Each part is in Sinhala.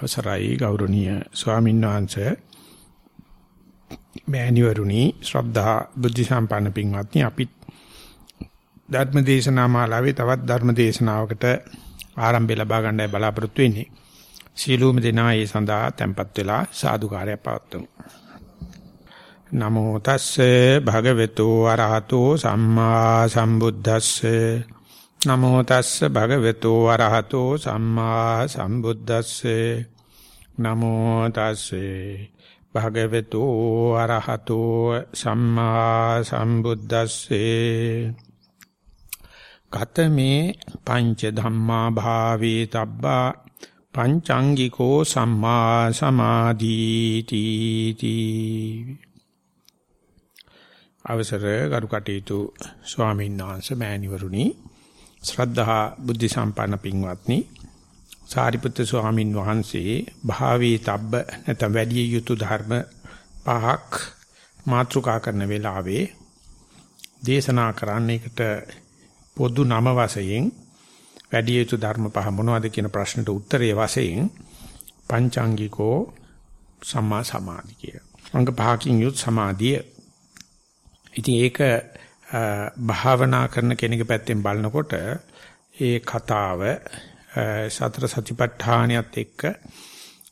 අවසරයි ගෞරවනීය ස්වාමීන් වහන්සේ මෑණිවරුනි ශ්‍රද්ධා බුද්ධ සම්පන්න පින්වත්නි අපි ධර්ම දේශනා මාලාවේ තවත් ධර්ම දේශනාවකට ආරම්භය ලබා ගන්නයි බලාපොරොත්තු වෙන්නේ. සීලූම දෙනා ඒ සඳහා tempත් වෙලා සාදුකාරය පවත්වමු. නමෝ තස්සේ භගවතු අරහතෝ සම්මා සම්බුද්දස්සේ නමෝ තස්ස භගවතු වරහතෝ සම්මා සම්බුද්දස්සේ නමෝ තස්සේ භගවතු වරහතෝ සම්මා සම්බුද්දස්සේ. කතමේ පංච ධම්මා භාවේ තබ්බා පංචාංගිකෝ සම්මා සමාධීති තී. අවසර ගරු කටයුතු ස්වාමීන් වහන්සේ මෑණිවරුනි ශ්‍රද්ධා බුද්ධ සම්පන්න පින්වත්නි සාරිපුත්‍ර ස්වාමින් වහන්සේ භාවී තබ්බ නැත්නම් වැඩි යුතු ධර්ම පහක් මාතෘකා කරන වෙලාවේ දේශනා කරන්නේකට පොදු නම වශයෙන් වැඩි යුතු ධර්ම පහ මොනවද කියන ප්‍රශ්නට උත්තරයේ වශයෙන් පංචාංගිකෝ සම්මා සමාධි කිය. අංග පහකින් යුත් සමාධිය. ඉතින් ඒක භාවනා කරන කෙනෙක් පැත්තෙන් බලනකොට ඒ කතාව සතර සතිපට්ඨානියත් එක්ක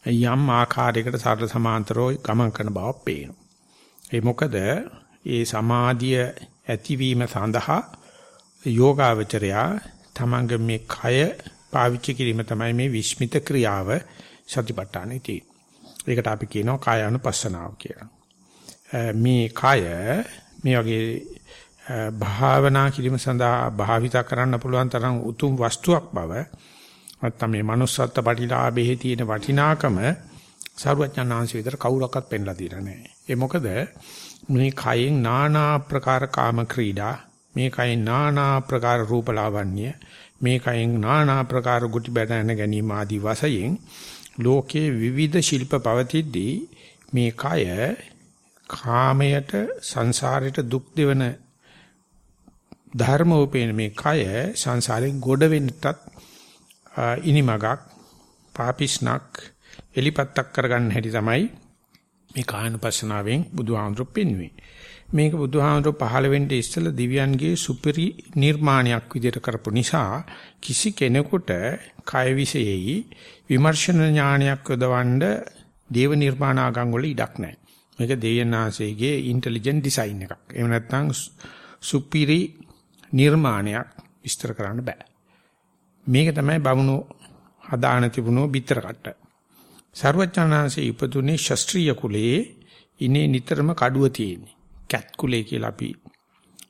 යම් ආකාරයකට සරල සමාන්තරව ගමන් කරන බව පේනවා. ඒ මොකද ඒ සමාධිය ඇතිවීම සඳහා යෝගාවචරයා තමංග මේ කය පාවිච්චි කිරීම තමයි මේ විස්මිත ක්‍රියාව සතිපට්ඨානෙ තියෙන්නේ. ඒකට අපි කියනවා කායानुපස්සනාව කියලා. මේ කය මේ වගේ භාවනා කිරීම සඳහා භාවිතා කරන්න පුළුවන් තරම් උතුම් වස්තුවක් බව නැත්නම් මේ manussත්ත්ව පටිලාභයේ තියෙන වටිනාකම සරුවඥාන්ස විතර කවුරක්වත් පෙන්ලා දීලා නැහැ. ඒ මොකද මේ කයෙන් নানা ආකාර කාම ක්‍රීඩා, මේ කයෙන් নানা ආකාර රූපලාවන්‍ය, මේ කයෙන් নানা ආකාර ගුටි බැඳගෙන ගැනීම ආදී වශයෙන් ලෝකේ විවිධ ශිල්ප පවතිද්දී මේ කය කාමයට සංසාරයට දුක් දෙවන ධර්මෝපේන මේ කය සංසාරයෙන් ගොඩ වෙන්නටත් ඉනිමගක් පාපිස්නක් එලිපත්තක් කරගන්න හැටි තමයි මේ කායනුපස්සනාවෙන් බුදුහාමුදුරු පෙන්වන්නේ. මේක බුදුහාමුදුරු පහළ වෙන්න ඉස්සෙල්ලා දිව්‍යයන්ගේ සුපිරි නිර්මාණයක් විදිහට කරපු නිසා කිසි කෙනෙකුට කය විශේෂයි විමර්ශන ඥානයක් යොදවන්න දේව නිර්මාණාගම් වල ඉඩක් නැහැ. මේක දෙයනාසේගේ ඉන්ටෙලිජන්ට් ඩිසයින් එකක්. එහෙම නැත්නම් සුපිරි නිර්මාණයක් විස්තර කරන්න බෑ. මේක තමයි බමුණු හදාන තිබුණෝ බිත්තර කට්ට. ਸਰුවචනාංශයේ ඉපදුනේ ශාස්ත්‍රීය කුලයේ ඉනේ නිතරම කඩුව තියෙන්නේ. කැත් කුලේ කියලා අපි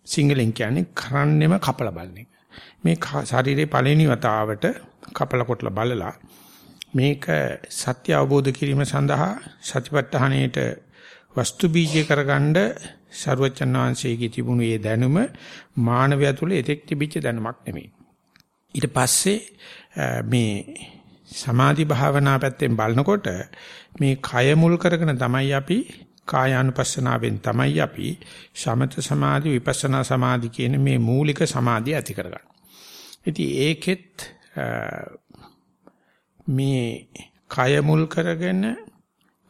සිංහලෙන් කියන්නේ කරන්නෙම කපල බලන එක. මේ ශරීරේ පළවෙනි වතාවට කපල කොටලා බලලා මේක සත්‍ය අවබෝධ කිරීම සඳහා සතිපත්තහණේට වස්තු බීජය කරගන්න ਸਰුවචනාංශයේ තිබුණු ඒ දැනුම මානවය තුළ එතෙක් තිබිච්ච දැනුමක් නෙමෙයි. ඊට පස්සේ මේ සමාධි භාවනා පැත්තෙන් බලනකොට මේ කය මුල් කරගෙන තමයි අපි කායානුපස්සනාවෙන් තමයි අපි සමත සමාධි විපස්සනා සමාධි කියන මේ මූලික සමාධිය ඇති කරගන්නේ. ඉතින් ඒකෙත් මේ කය මුල් කරගෙන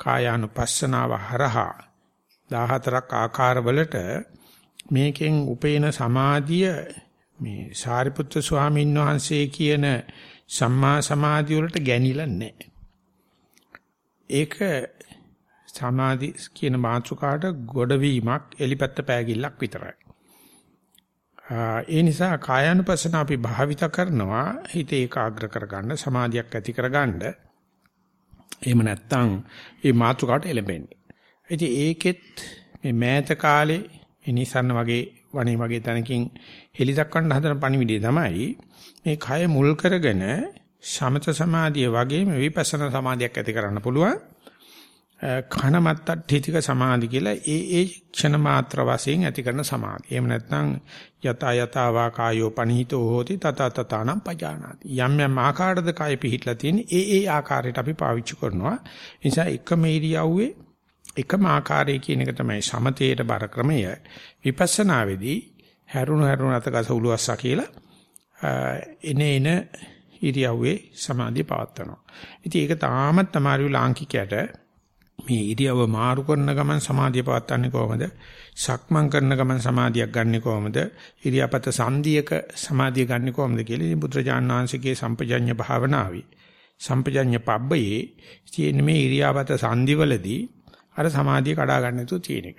කායානුපස්සනාව හරහා 14ක් ආකාරවලට මේකෙන් උපේන සමාධිය මේ සාරිපුත්‍ර ස්වාමීන් වහන්සේ කියන සම්මා සමාධිය වලට ගැනිලා නැහැ. ඒක සමාධි කියන මාතෘකාවට ගොඩවීමක් එලිපැත්ත පෑගිල්ලක් විතරයි. ඒ නිසා කායानुපසන අපි භාවිත කරනවා හිත ඒකාග්‍ර කරගන්න සමාධියක් ඇති කරගන්න. එහෙම නැත්නම් මේ මාතෘකාවට එළඹෙන්නේ. ඉතින් ඒකෙත් මේ මෑත කාලේ ඉනිසන්න වගේ වණේ වගේ තැනකින් හෙලි දක්වන්න හදන පණිවිඩය තමයි මේ කය මුල් කරගෙන සමත සමාධිය වගේම විපස්සනා සමාධියක් ඇති කරන්න පුළුවන්. කනමත්තට්ඨිතික සමාධි කියලා ඒ ඒ ක්ෂණ මාත්‍ර වශයෙන් ඇති කරන සමාධිය. එහෙම නැත්නම් යත යත වාකායෝ පනිහිතෝ හෝති තත තතානම් පජානාති. යම් යම් ආකාරයකද කය පිහිట్లా තියෙන ඒ ඒ ආකාරයට අපි පාවිච්චි කරනවා. නිසා එකම ඉරියව්වේ එකම ආකාරයේ කියන එක තමයි සමතේට බර ක්‍රමය. විපස්සනාවේදී හැරුණු හැරුණු අතකස උලුවස්සා කියලා එන එන ඉරියව්වේ සමාධිය පවත්නවා. ඉතින් ඒක තාමත් තමයි ලාංකිකයට මේ ඉරියව්ව මාරු කරන ගමන් සමාධිය පවත්න්නේ කොහොමද? සක්මන් කරන ගමන් සමාධියක් ගන්නෙ කොහොමද? ඉරියාපත සංධියක සමාධිය ගන්නෙ කොහොමද කියලා ඉතින් බුදුරජාණන් වහන්සේගේ සම්පජඤ්ඤ භාවනාවේ සම්පජඤ්ඤ පබ්බයේ තියෙන මේ ඉරියාපත සංධිවලදී අර සමාධිය කඩා ගන්න තු තියෙන එක.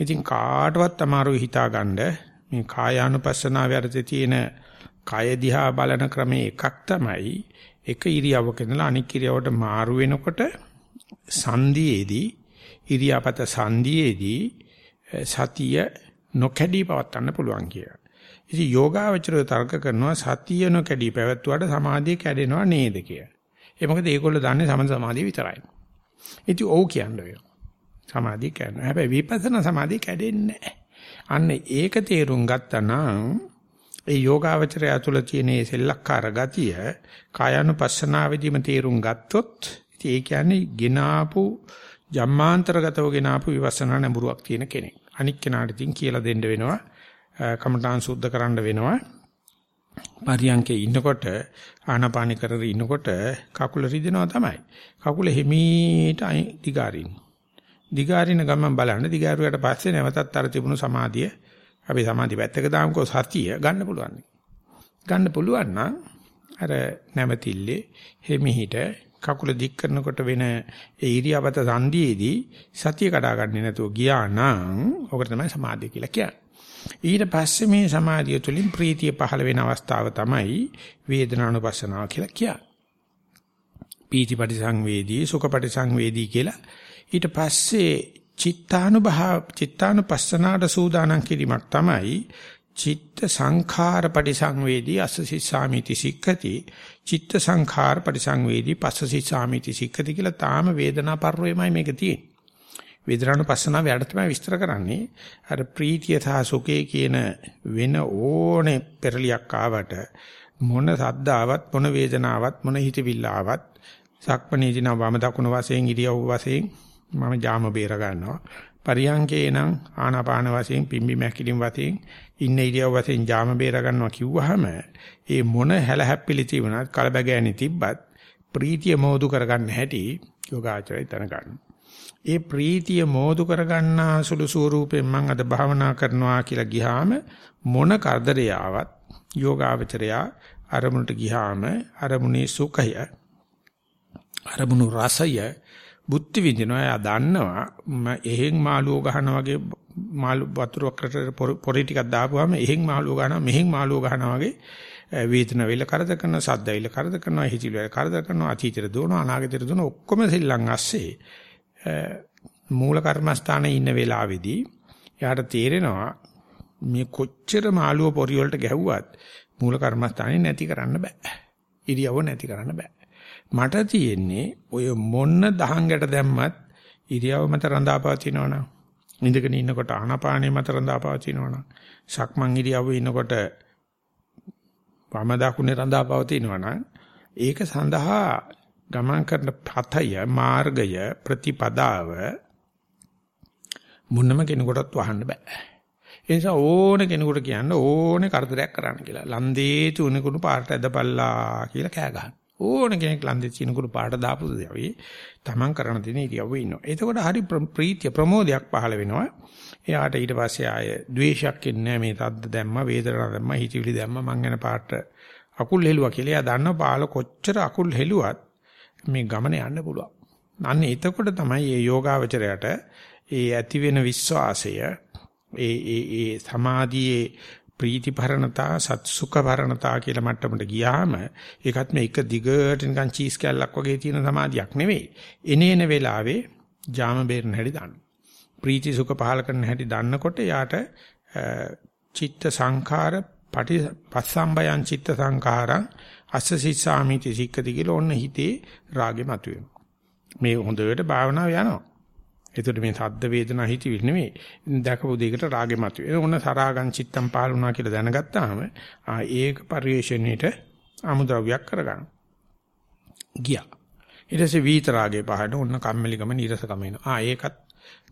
ඉතින් කාටවත් අමාරුයි හිතාගන්න මේ කායානුපස්සනාවේ අර්ථයේ තියෙන කය දිහා බලන ක්‍රමේ එකක් තමයි එක ඉරියව්වක ඉඳලා අනික් ඉරියව්වට මාරු වෙනකොට සංධියේදී ඉරියාපත සංධියේදී සතිය නොකැඩී පවත්වන්න පුළුවන් කියලා. ඉතින් යෝගාවචරය තර්ක කරනවා සතිය නොකැඩී පැවැත්වුවාට සමාධිය කැඩෙනවා නේද කියලා. ඒ මොකද ඒගොල්ලෝ දන්නේ සමන සමාධිය විතරයි. ඉතින් ඔව් කියන්නේ. සමාධිය කැඩෙනවා. හැබැයි විපස්සනා සමාධිය කැඩෙන්නේ නැහැ. අන්න ඒක තේරුම් ගත්තා නම් ඒ යෝගාවචරය තුළ තියෙන මේ සෙල්ලක්කාර ගතිය කායानुපස්සනාවේදීම තේරුම් ගත්තොත් ඉතින් ඒ කියන්නේ ගිනාපු ජම්මාන්තරගතව ගෙනාපු විවස්සනා නැඹුරුවක් තියෙන කෙනෙක්. අනික් කෙනාට ඉතින් කියලා දෙන්න වෙනවා. කමඨාන් සුද්ධ කරන්න වෙනවා. පරියන්කේ ඉන්නකොට ආනාපානි කරගෙන ඉන්නකොට කකුල රිදෙනවා තමයි. කකුල හිමීට දිගාරින්. දිගාරින ගමන් බලන්න දිගාරුවට පස්සේ නැවතත් අර තිබුණු සමාධිය අපි සමාධි පැත්තක දාමුකෝ සතිය ගන්න පුළුවන්. ගන්න පුළුවන් නම් අර නැවතිල්ලේ හිමිහිට කකුල දික් කරනකොට වෙන ඒ ඉරියාපත සංදීයේදී සතිය කඩාගන්නේ නැතුව ගියා නම් ඔකට තමයි සමාධිය කියලා කියන්නේ. ඊට පස්සේ මේ සමාධිය තුළින් ප්‍රීතිය පහළ වෙන අවස්ථාව තමයි වේදනානුපස්සනාව කියලා කියන්නේ. පීතිපටි සංවේදී සුඛපටි සංවේදී කියලා ඊට පස්සේ චිත්තානුභව චිත්තානුපස්සනාට සූදානම් කිරීමක් තමයි චිත්ත සංඛාර පරිසංවේදී අස්සසිසාමිති සික්ඛති චිත්ත සංඛාර පරිසංවේදී පස්සසිසාමිති සික්ඛති කියලා තාම වේදනා පරිවෙමයි මේක තියෙන්නේ. වේදනානුපස්සනාව යට තමයි විස්තර කරන්නේ. අර ප්‍රීතිය සහ සුඛය කියන වෙන ඕනේ පෙරලියක් ආවට මොන සද්දාවත් මොන වේදනාවක් මොන හිතවිල්ල ආවත් සක්මණේදින වම දකුණු වශයෙන් ඉරියව් වශයෙන් මම ජාම බේර ගන්නවා පරියංකේ නම් ආනාපාන වශයෙන් පිම්බි මැකිලින් වශයෙන් ඉන්න ඉරියව් වශයෙන් ජාම බේර ගන්නවා කිව්වහම ඒ මොන හැලහැප්පිලි තිබුණත් කලබගෑනි තිබ්බත් ප්‍රීතිය මෝදු කරගන්න හැටි යෝගාචරය දැනගන්න. ඒ ප්‍රීතිය මෝදු කරගන්න සුළු ස්වරූපයෙන් මම අද භාවනා කරනවා කියලා ගියාම මොන කරදරේ ආවත් යෝගාචරයා අරමුණට ගියාම අරමුණේ සුඛය අරමුණු රසය බුද්ධ විදිනවා එයා දන්නවා එහෙන් මාළුව ගහනා වගේ මාළු වතුරකට පොරි ටිකක් දාපුවාම එහෙන් මාළුව ගහනවා මෙහෙන් මාළුව ගහනවා වගේ වේදන වෙල කරද කරන සද්ද වෙල කරද කරනවා හිතිල වෙල කරද කරනවා අතීතයට දුවනවා අනාගතයට දුවනවා ඔක්කොම සෙල්ලම් ඇස්සේ මූල කර්මස්ථානයේ ඉන්න වෙලාවේදී එයාට තේරෙනවා මේ කොච්චර මාළුව පොරි වලට ගැහුවත් මූල කර්මස්ථානේ නැති කරන්න බෑ. ඉරියව නැති කරන්න බෑ. මට තියෙන්නේ ඔය මොන්න දහංගට දැම්මත් ඉරියව මත රඳාපවතිනවනම් ඉඳගෙන ඉන්නකොට ආනාපානෙ මත රඳාපවතිනවනම් සක්මන් ඉරියව්වේ ඉන්නකොට වම දකුණේ රඳාපවතිනවනම් ඒක සඳහා ගමන් කරන පතය මාර්ගය ප්‍රතිපදාව මුන්නම කෙනෙකුටත් වහන්න බෑ. ඒ නිසා ඕන කෙනෙකුට කියන්න ඕනේ කරදරයක් කරන්න කියලා. ලන්දේ තුනකුණු පාට ඇදපල්ලා කියලා කෑ ගහන්න. ඕන කෙනෙක් ලන්දේ චිනකුරු පාට දාපු දෙවි තමන් කරන දේ ඉරියව්වේ ඉන්නවා. එතකොට හරි ප්‍රීතිය ප්‍රමෝදයක් පහළ වෙනවා. එයාට ඊට පස්සේ ආය ද්වේෂයක් එන්නේ මේ තද්ද දැම්ම වේදනාවක් දැම්ම හිතවිලි දැම්ම මං යන පාට අකුල් හෙළුවා කියලා. එයා දන්නවා පාල කොච්චර අකුල් හෙළුවත් මේ ගමන යන්න පුළුවන්. අන්න එතකොට තමයි මේ යෝගාවචරයට ඒ ඇති වෙන විශ්වාසය ඒ ඒ ඒ සමාධියේ ප්‍රීතිපරණතා සත්සුඛපරණතා කියලා මට්ටමට ගියාම ඒකත් මේ එක දිගට නිකන් චීස් කැල්ලක් වගේ තියෙන සමාධියක් නෙවෙයි. එනේන වෙලාවේ ජාම බේරන හැටි දන්න. ප්‍රීති සුඛ පහල කරන හැටි දන්නකොට යාට චිත්ත සංඛාර පටි පස්සම්බයං චිත්ත සංඛාරං අස්සසිස්සාමිති සික්කති කියලා ඔන්න හිතේ රාගෙ මතුවෙනවා. මේ හොඳට භාවනාව යනවා. එතකොට මේ සද්ද වේදනා හිතවිලි නෙමෙයි. දැකපු දෙයකට රාගෙ මතුවේ. ඕන සරාගං චිත්තම් පාලුණා කියලා දැනගත්තාම ආ ඒක පරිවේශණයට අමුද්‍රව්‍යයක් කරගන්න. ගියා. ඊට පස්සේ වීත රාගේ පහට ඔන්න කම්මැලිකම නිරසකම එනවා. ආ ඒකත්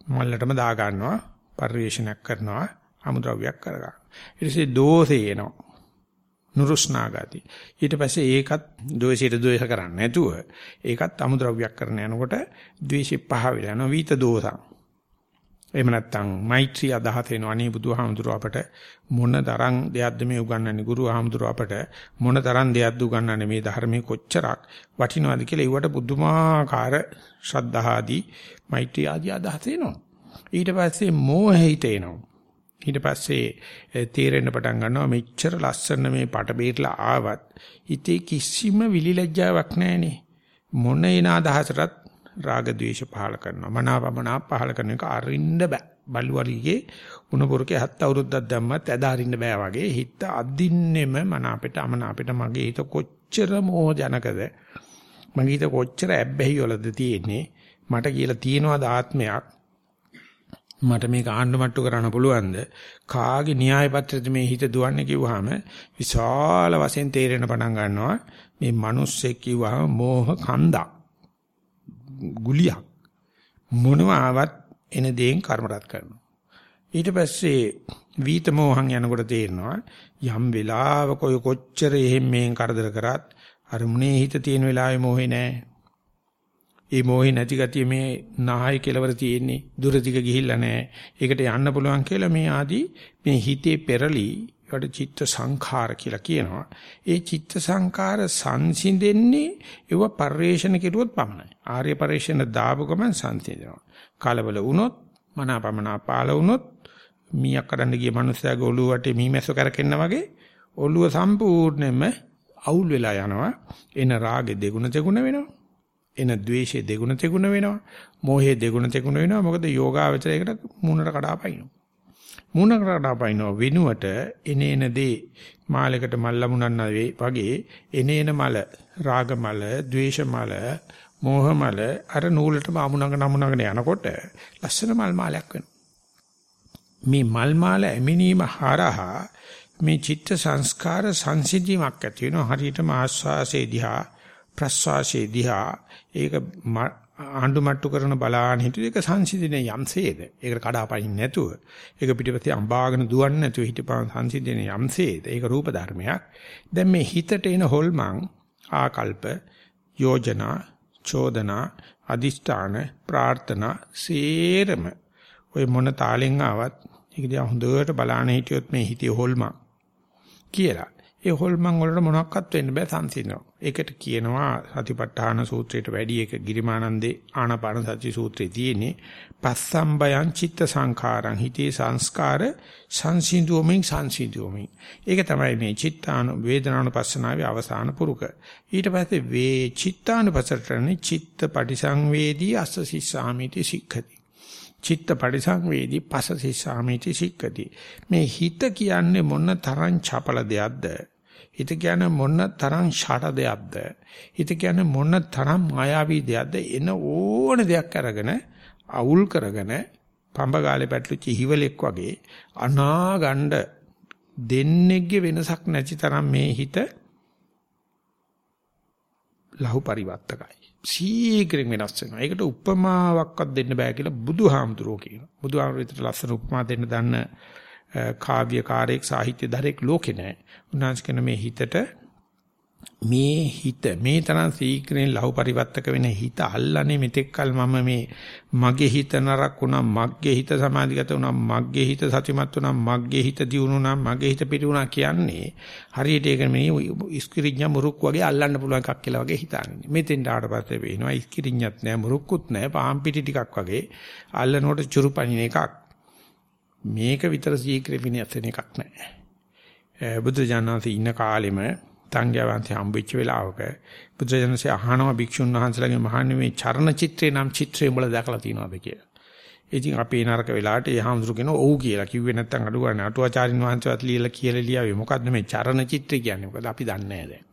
මල්ලටම දා ගන්නවා. පරිවේශණයක් කරනවා. අමුද්‍රව්‍යයක් කරගන්න. ඊට පස්සේ දෝෂේ එනවා. නුරුස්නා ගති. ඊට පස්සේ ඒකත් ද්වේෂයට ද්වේෂ කරන්නේ නැතුව ඒකත් අමුද්‍රව්‍යයක් කරන යනකොට ද්වේෂෙ පහ වෙලා යනවා විත දෝසං. එහෙම නැත්නම් මෛත්‍රී අදහස එනවා. අනේ බුදුහාමුදුරුව අපට මොන තරම් දෙයක්ද මේ උගන්වන්නේ? ගුරුහාමුදුරුව අපට මොන තරම් දෙයක්ද උගන්වන්නේ? මේ ධර්මයේ කොච්චරක් වටිනවද කියලා ඒවට බුදුමාකාර ශ්‍රද්ධාදී මෛත්‍රී ආදී අදහස එනවා. ඊට පස්සේ මෝහිත එනවා ඊට පස්සේ තීරෙන්න පටන් ගන්නවා මෙච්චර ලස්සන මේ පට බේරලා ආවත් හිතේ කිසිම විලිලැජ්ජාවක් නැහැනේ මොන එන අදහසටත් රාග ద్వේෂ පහල කරනවා. මනාපමනා පහල කරන එක අරින්න බෑ. බලුවලිගේ උණ පුරුකේ හත් අවුරුද්දක් දැම්මත් ඇද අරින්න බෑ වගේ හිත අදින්නෙම මන අපිට අමන අපිට මගේ හිත කොච්චර මෝහ ජනකද මගේ හිත කොච්චර ඇබ්බැහි වලද තියෙන්නේ මට කියලා තියෙනවද ආත්මයක් මට මේක ආණ්ඩමට්ටු කරන්න පුළුවන්ද? කාගේ න්‍යාය පත්‍රෙද මේ හිත දුවන්නේ කිව්වහම විශාල වශයෙන් තේරෙන පටන් ගන්නවා. මේ මිනිස්සෙක් කිව්වහම මෝහ කන්දක්. ගුලියක්. මොනවා ආවත් එන දේෙන් කර්ම රත් කරනවා. ඊට පස්සේ වීත මොහං යනකොට තේරෙනවා යම් වෙලාවක ඔය කොච්චර එහෙම මේන් කරදර කරත් අර මුනේ හිත තියෙන වෙලාවේ මොහේ නැහැ ඒ මොහේ නැති ගතිය මේ නාහයි කෙලවර තියෙන්නේ දුර දිග ගිහිල්ලා නැහැ ඒකට යන්න පුළුවන් කියලා මේ ආදී මේ හිතේ පෙරලි ඒකට චිත්ත සංඛාර කියලා කියනවා. ඒ චිත්ත සංඛාර සංසිඳෙන්නේ ඒව පරිේශන කෙරුවොත් පමණයි. ආර්ය පරිේශන දාපු ගමන් සංසිඳෙනවා. කලබල වුණොත් මනාපමනා පාල වුණොත් මීයක් කරන්න ගිය මනුස්සයාගේ ඔළුව වටේ මීමැස්ස කරකෙන්න වගේ ඔළුව සම්පූර්ණයෙන්ම අවුල් වෙලා යනවා. එන රාගේ දෙගුණ තෙගුණ වෙනවා. එන ද්වේෂයේ දෙගුණ තෙගුණ වෙනවා. මෝහයේ දෙගුණ තෙගුණ වෙනවා. මොකද යෝගාවචරයකට මූණට කඩාපයින්නවා. මූණකට අපයින්ව වෙනුවට එනේන දේ මාලයකට මල් ලැබුණා වගේ එනේන මල රාග මල, ద్వේෂ මල, මෝහ මල අර නූලටම අමුණගෙන අමුණගෙන යනකොට ලස්සන මල් මාලයක් වෙනවා. මේ මල් මාල ඇමිනීම හරහා මේ චිත්ත සංස්කාර සංසිද්ධියක් ඇති වෙනවා හරියටම ආස්වාසේ දිහා ප්‍රස්වාසේ දිහා ඒක ආණ්ඩු මට්ටු කරන බලාන හිටිය ඒක සංසිඳින යම්සේද? ඒකට කඩාපනින්න නැතුව. ඒක පිටිපස්සේ අඹාගෙන දුවන්නේ නැතුව හිටපන් සංසිඳින යම්සේද? ඒක රූප ධර්මයක්. දැන් මේ හිතට එන හොල්මන් ආකල්ප යෝජනා චෝදනා අදිෂ්ඨාන ප්‍රාර්ථනා සේරම ඔය මොන තාලෙන් ආවත් ඒක දිහා හොඳට බලාන හිටියොත් මේ හිතේ හොල්මන් කියලා. ඒ හොල්මන් වලට මොනවත් වෙන්න බෑ සංසිඳනවා. ඒකට කියනවා සතිපට්ඨාන සූත්‍රයට වැඩි එක ගිරිමානන්දේ ආනාපාන සති සූත්‍රයේ තියෙන්නේ පස්සම්බයං චිත්ත සංඛාරං හිතේ සංස්කාර සංසිඳුවමින් සංසිඳුවමින්. ඒක තමයි මේ චිත්තාන වේදනානුපස්සනාවේ අවසාන පුරුක. ඊට පස්සේ වේ චිත්තානුපසතරණේ චිත්ත පටිසංවේදී අස්ස සිස්සාමිති සික්ඛති. චිත්ත පරිසංවේදී පසසිසාමිති සික්කති මේ හිත කියන්නේ මොන තරම් චපල දෙයක්ද හිත කියන්නේ මොන තරම් ෂට දෙයක්ද? හිත කියන්නේ මොන තරම් මායාවී දෙයක්ද? එන ඕන දෙයක් අරගෙන අවුල් කරගෙන පඹගාලේ පැටලුච්ච හිවලෙක් වගේ අනාගණ්ඩ දෙන්නේගේ වෙනසක් නැති තරම් මේ හිත ලහු පරිවර්තකයි. සීක්‍රෙන් වෙනස් වෙනවා. ඒකට උපමාවක්වත් දෙන්න බෑ කියලා බුදුහාමුදුරුවෝ කියනවා. බුදුහාමුදුරුවෝ විතර ලස්සන උපමා දෙන්න දන්න කාව්‍යකාරයෙක් සාහිත්‍යධරෙක් ලෝකේ නැහැ. උන්වහන්සේ කියන මේ හිතට මේ හිත මේ තරම් සීක්‍රෙන් ලහු පරිවර්තක වෙන හිත අල්ලන්නේ මෙතෙක්කල් මම මේ මගේ හිත නරක් වුණා මගේ හිත සමාධිගත වුණා මගේ හිත සතිමත් වුණා මගේ හිත දියුණුණා මගේ හිත පිටුණා කියන්නේ හරියට ඒක මේ ඉස්කිරිඤ්ඤ මුරුක් වගේ අල්ලන්න පුළුවන් එකක් කියලා වගේ හිතන්නේ මෙතෙන් ආවට පස්සේ වෙනවා ඉස්කිරිඤ්ඤත් නෑ මුරුක්කුත් නෑ පාම් පිටි ටිකක් වගේ අල්ලනකොට චුරුපණින එකක් මේක විතර සීක්‍රේ විනයත් වෙන එකක් නැහැ. බුදු ජානනාති ඉන්න කාලෙම තංගයවන්ති හම්බෙච්ච වෙලාවක බුදු ජානනාති අහනවා භික්ෂුන් වහන්සේලාගේ මහන්නේ මේ චරණ චිත්‍රේ නම් චිත්‍රය උඹලා දැකලා තියෙනවද කියලා. ඉතින් අපේ නරක වෙලාවට ඒ හාමුදුරු කියන ඔව් කියලා කිව්වේ නැත්නම් අඩු ගන්න අටුවාචාරින් වහන්සේවත් ලියලා කියලා ලියාවේ මොකද්ද මේ චරණ චිත්‍රය කියන්නේ මොකද අපි දන්නේ නැහැ දැන්.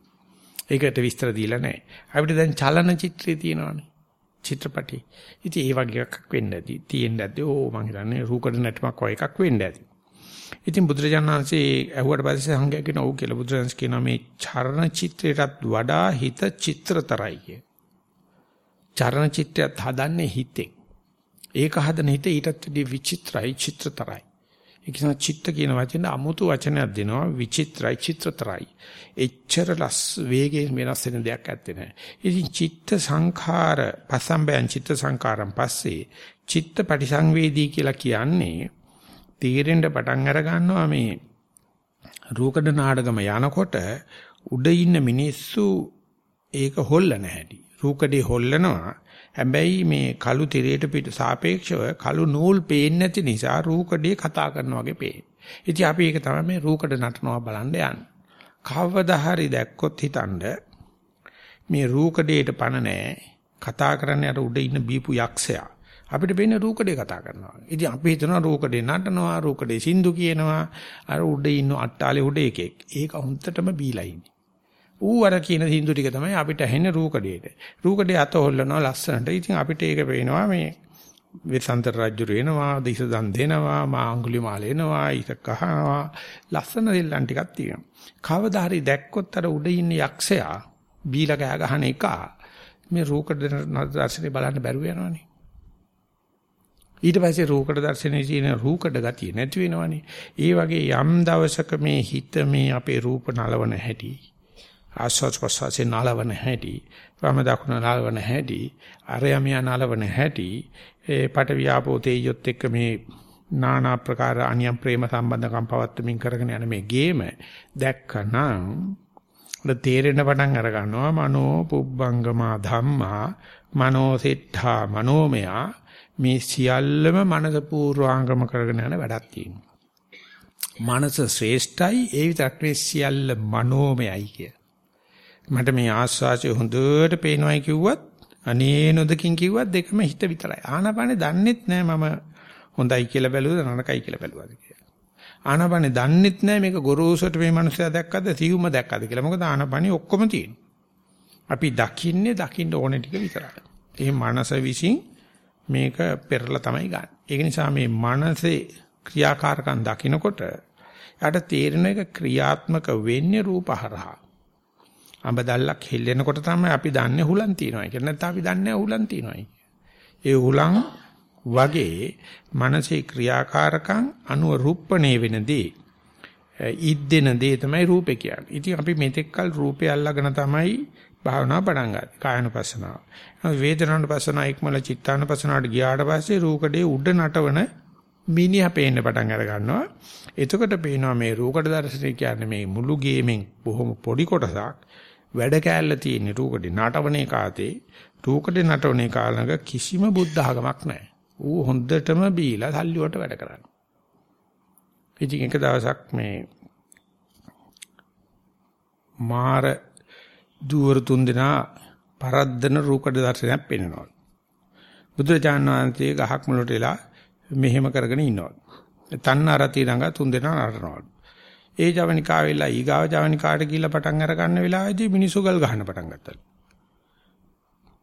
ඒකට විස්තර දීලා නැහැ. අපිට දැන් චලන චිත්‍රය තියෙනවානේ. චිත්‍රපටි. ඉතින් ඒ වගේ එකක් වෙන්න ඇති. තියෙන්න ඇති. ඕ මං හිතන්නේ රූකඩ නැටුමක් වගේ එකක් වෙන්න ඇති. ඉතින් බුදුරජාණන්සේ ඇහුවට පස්සේ සංඝයා කියන ඔව් කියලා බුදුරජාණන් කියනවා මේ චරණ චිත්‍රයටත් වඩා හිත චිත්‍රතරයි කිය. චරණ චිත්‍රයත් හදන්නේ හිතෙන්. ඒක හදන හිත ඊටත් වඩා විචිත්‍රයි චිත්‍රතරයි. ඒ කියන චිත්ත කියන වචනේ අමුතු වචනයක් දෙනවා විචිත්‍රයි චිත්‍රතරයි. එච්චර ලස් වේගයෙන් වෙනස් වෙන දෙයක් ඇත්තේ නැහැ. ඉතින් චිත්ත සංඛාර පසම්බයන් චිත්ත සංඛාරම් පස්සේ චිත්ත පරිසංවේදී කියලා කියන්නේ තීරෙන්න පටන් අර ගන්නවා මේ රූකඩ නාඩගම යනකොට උඩ ඉන්න මිනිස්සු ඒක හොල්ලන හැටි. රූකඩේ හොල්ලනවා. හැබැයි මේ කළු තිරයට පිට සාපේක්ෂව කළු නූල් පේන්නේ නැති නිසා රූකඩේ කතා කරනවා වගේ පේන. ඉතින් අපි ඒක තමයි මේ රූකඩ නටනවා බලන්න යන්නේ. කවදා හරි දැක්කොත් හිතනද මේ රූකඩේට පණ නැහැ. කතා කරන්නේ අර උඩ ඉන්න බීපු යක්ෂයා. අපිට පේන්නේ රූකඩේ කතා කරනවා. ඉතින් අපි හිතනවා රූකඩේ නටනවා, රූකඩේ සින්දු කියනවා. අර උඩ ඉන්න අට්ටාලේ උඩ එකෙක්. ඒක හුන්තටම බීලා ඉන්නේ. ඌ අර කියන සින්දු ටික තමයි අපිට ඇහෙන්නේ රූකඩේට. රූකඩේ අත හොල්ලනවා ලස්සනට. ඉතින් අපිට ඒක පේනවා මේ වෙසන්තර රජු වෙනවා, දිස දන් දෙනවා, මාංගුලි මාල එනවා, ඊට කහනවා. ලස්සන දෙල්ලන් ටිකක් තියෙනවා. කවදා හරි දැක්කොත් අර උඩ ඉන්න යක්ෂයා බීලා ගහ ගහන එක මේ රූකඩ දර්ශනේ බලන්න බැරුව යනවනේ. ඊට පස්සේ රූකඩ දර්ශනයේ තියෙන රූකඩ ගතිය නැති වෙනවනේ. ඒ වගේ යම් දවසක මේ හිත මේ අපේ රූප නලවන හැටි ආස්වාද ප්‍රසවාසයේ නලවන හැටි වම දකුණ නලවන හැටි අරයමිය නලවන හැටි ඒ පට වියාපෝ තේයොත් එක්ක මේ নানা ප්‍රකාර අනියම් ප්‍රේම සම්බන්ධකම් පවත්වමින් කරගෙන යන මේ ගේම දැක්කනම් උඩ තේරෙන පටන් අර ගන්නවා මනෝ පුබ්බංගමා ධම්මා මනෝ සිට්ඨා මනෝමයා මේ සියල්ලම මනස පූර්වාංගම කරගෙන යන වැඩක් තියෙනවා. මනස ශ්‍රේෂ්ඨයි ඒ විතරක් නෙවෙයි සියල්ල මනෝමයයි කිය. මට මේ ආස්වාසිය හොඳට පේනවායි කිව්වත් අනේ නොදකින් කිව්වත් දෙකම හිත විතරයි. ආනාපානේ දන්නෙත් නෑ මම හොඳයි කියලා බැලුවද නරකයි කියලා බැලුවද කියලා. ආනාපානේ දන්නෙත් නෑ මේක ගොරෝසුට මේ මනුස්සයා දැක්කද සියුම දැක්කද කියලා. මොකද ආනාපානේ ඔක්කොම තියෙනවා. අපි දකින්නේ දකින්න ඕනේ ටික විතරයි. ඒ මනස විසින් මේක පෙරලා තමයි ගන්න. ඒක නිසා මේ මනසේ ක්‍රියාකාරකම් දකිනකොට යට තේරෙන එක ක්‍රියාත්මක වෙන්නේ රූපහරහා. අඹ දැල්ලක් හෙල්ලෙනකොට තමයි අපි දන්නේ හුලන් තියනවා කියලා. නැත්නම් අපි දන්නේ හුලන් තියනවායි. ඒ හුලන් වගේ මනසේ ක්‍රියාකාරකම් අනුව රූපණේ වෙනදී ඉද්දෙන දේ තමයි රූපේ කියන්නේ. ඉතින් අපි මෙතෙක්කල් රූපය අල්ලගෙන තමයි භාවනාව පටන් ගන්න. කායනුපස්සනාව. වේදනානුපස්සනාව ඉක්මල චිත්තානුපස්සනාවට ගියාට පස්සේ රූකඩේ උඩ නටවන මිනිහා පේන්න පටන් අර ගන්නවා. එතකොට පේනවා මේ රූකඩ දර්ශනය කියන්නේ මේ මුළු ගේමෙන් බොහොම පොඩි කොටසක් වැඩ කෑල්ල තියෙන රූකඩේ නටවනේ කාතේ රූකඩේ නටවනේ කාලනක කිසිම බුද්ධ ආගමක් නැහැ. ඌ හොඳටම බීලා සල්ලි වලට වැඩ කරන්නේ. ඉතින් එක දවසක් මේ මාර දුවර තුන් දෙනා පරද්දන රූකඩ දර්ශනයක් පෙන්වනවා. බුදුරජාණන් වහන්සේ ගහක් මුලට වෙලා මෙහෙම කරගෙන ඉන්නවා. තණ්හාරති ළඟ තුන් දෙනා නටනවා. ඒ ජවනිකා වෙලා ඊගාව ජවනිකාට ගිහිල්ලා පටන් අර ගන්න වෙලාවේදී මිනිස්සු ගල් ගහන්න පටන් ගත්තා.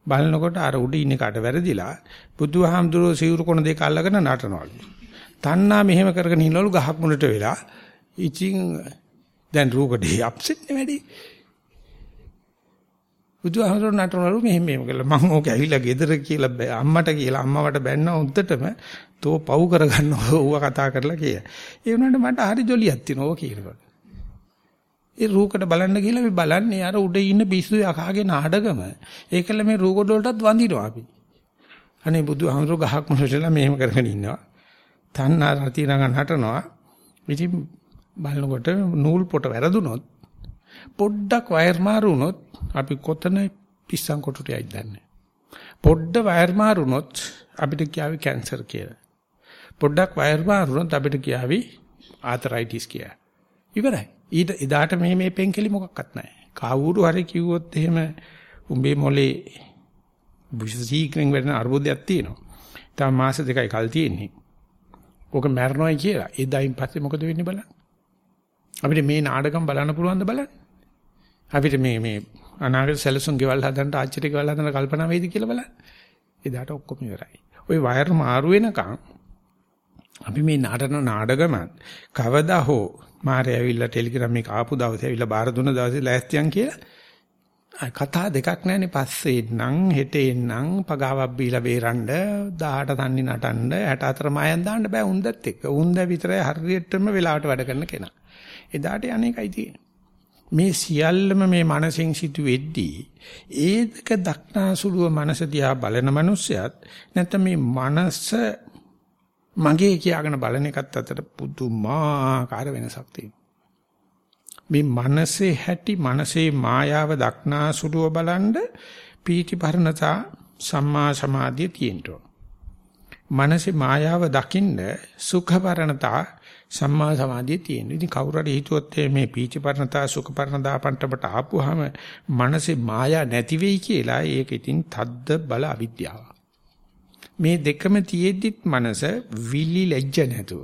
බලනකොට අර උඩ ඉන්න කාට වැරදිලා බුදුහාමුදුරුවෝ සිවුරු කොන දෙක අල්ලගෙන නටනවලු. තණ්හා මෙහෙම කරගෙන ඉන්නවලු ගහක් මුලට වෙලා. ඉතින් දැන් රූකඩේ අප්සෙට් නෙවෙයි. බුදුහාමර නටනවලු මෙහෙම මෙහෙම කළා. මම ඕක ඇවිල්ලා ගෙදර කියලා අම්මට කියලා අම්මවට බැන්න උන්ටටම තෝ පව් කරගන්න ඕව කතා කරලා කිය. ඒ වුණාට මට හරි ජොලියක් තියෙනවා ඕක කියනකොට. ඒ රූකඩ බලන්න ගිහලා අපි බලන්නේ අර උඩ ඉන්න පිස්සු යකාගේ නාඩගම. ඒකල මේ රූකඩ වලටත් වඳිනවා අපි. අනේ බුදුහාමර ගහක් මොනටලා මෙහෙම කරගෙන ඉන්නවා. තන්නා රති නග නටනවා. ඉතින් බලනකොට නූල් පොට වැරදුනොත් පොඩ්ඩක් වයර් මාරු වුණොත් අපි කොතන පිස්සන් කොටුටයයි දන්නේ. පොඩ්ඩ වයර් මාරුනොත් අපිට කියාවි කැන්සර් කියලා. පොඩ්ඩක් වයර් මාරුනොත් අපිට කියාවි ආතරයිටිස් කියලා. ඉවරයි. ඊට එදාට මේ මේ පෙන්කෙලි මොකක්වත් නැහැ. කවුරු හරි කිව්වොත් එහෙම උඹේ මොලේ බුසිකෙන් වෙන අර්බුදයක් තියෙනවා. තව මාස දෙකයි කල් තියෙන්නේ. ඕක මැරනොයි කියලා. එදායින් පස්සේ මොකද වෙන්නේ බලන්න. අපිට මේ නාටකම් බලන්න පුළුවන්ද බලන්න. අපිට මේ මේ අනාගත සැලසුම් ගෙවල් හදන්න ආච්චිට ගෙවල් හදන්න කල්පනා වෙයිද කියලා බලන්න. එදාට ඔක්කොම ඉවරයි. ওই වයර් මාරු වෙනකන් අපි මේ නාටන නාඩගම කවදා හෝ මාරේ ඇවිල්ලා ටෙලිග්‍රෑම් එක ආපු දවසේ ඇවිල්ලා බාර දුන්න දවසේ ලෑස්තියන් කියලා කතා දෙකක් නැනේ පස්සේ එන්නම් හෙට එන්නම් පගාවක් බීලා බේරන්න 18 තන්නි නටන්න 64 මායන් දාන්න බෑ උන්දත් එක්ක. උන්ද විතරයි හරියටම වෙලාවට වැඩ කරන කෙනා. එදාට අනේකයි තියෙන්නේ. මේ සියල්ලම මේ මනසෙන් සිටුවෙද්දී ඒ දෙක දක්නාසුලුව මනස දිහා බලන මිනිස්සයත් නැත්නම් මේ මනස මගේ කියාගෙන බලන එකත් අතර පුදුමාකාර වෙනසක් තියෙනවා. මේ මනසේ හැටි මනසේ මායාව දක්නාසුලුව බලන්ඩ පීතිපරණතා සම්මා සමාධිය තියෙනවා. මනසේ මායාව දකින්න සුඛපරණතා සම්මා සමාධිය තියෙනවා. ඉතින් කවුරු හරි හිතුවොත් මේ පීතිපරණතා සුඛපරණතා පන්ටපට ආපුවාම මනසේ මායා නැති වෙයි කියලා ඒක ඉතින් තද්ද බල අවිද්‍යාව. මේ දෙකම තියෙද්දිත් මනස විලි ලැජ්ජ නැතුව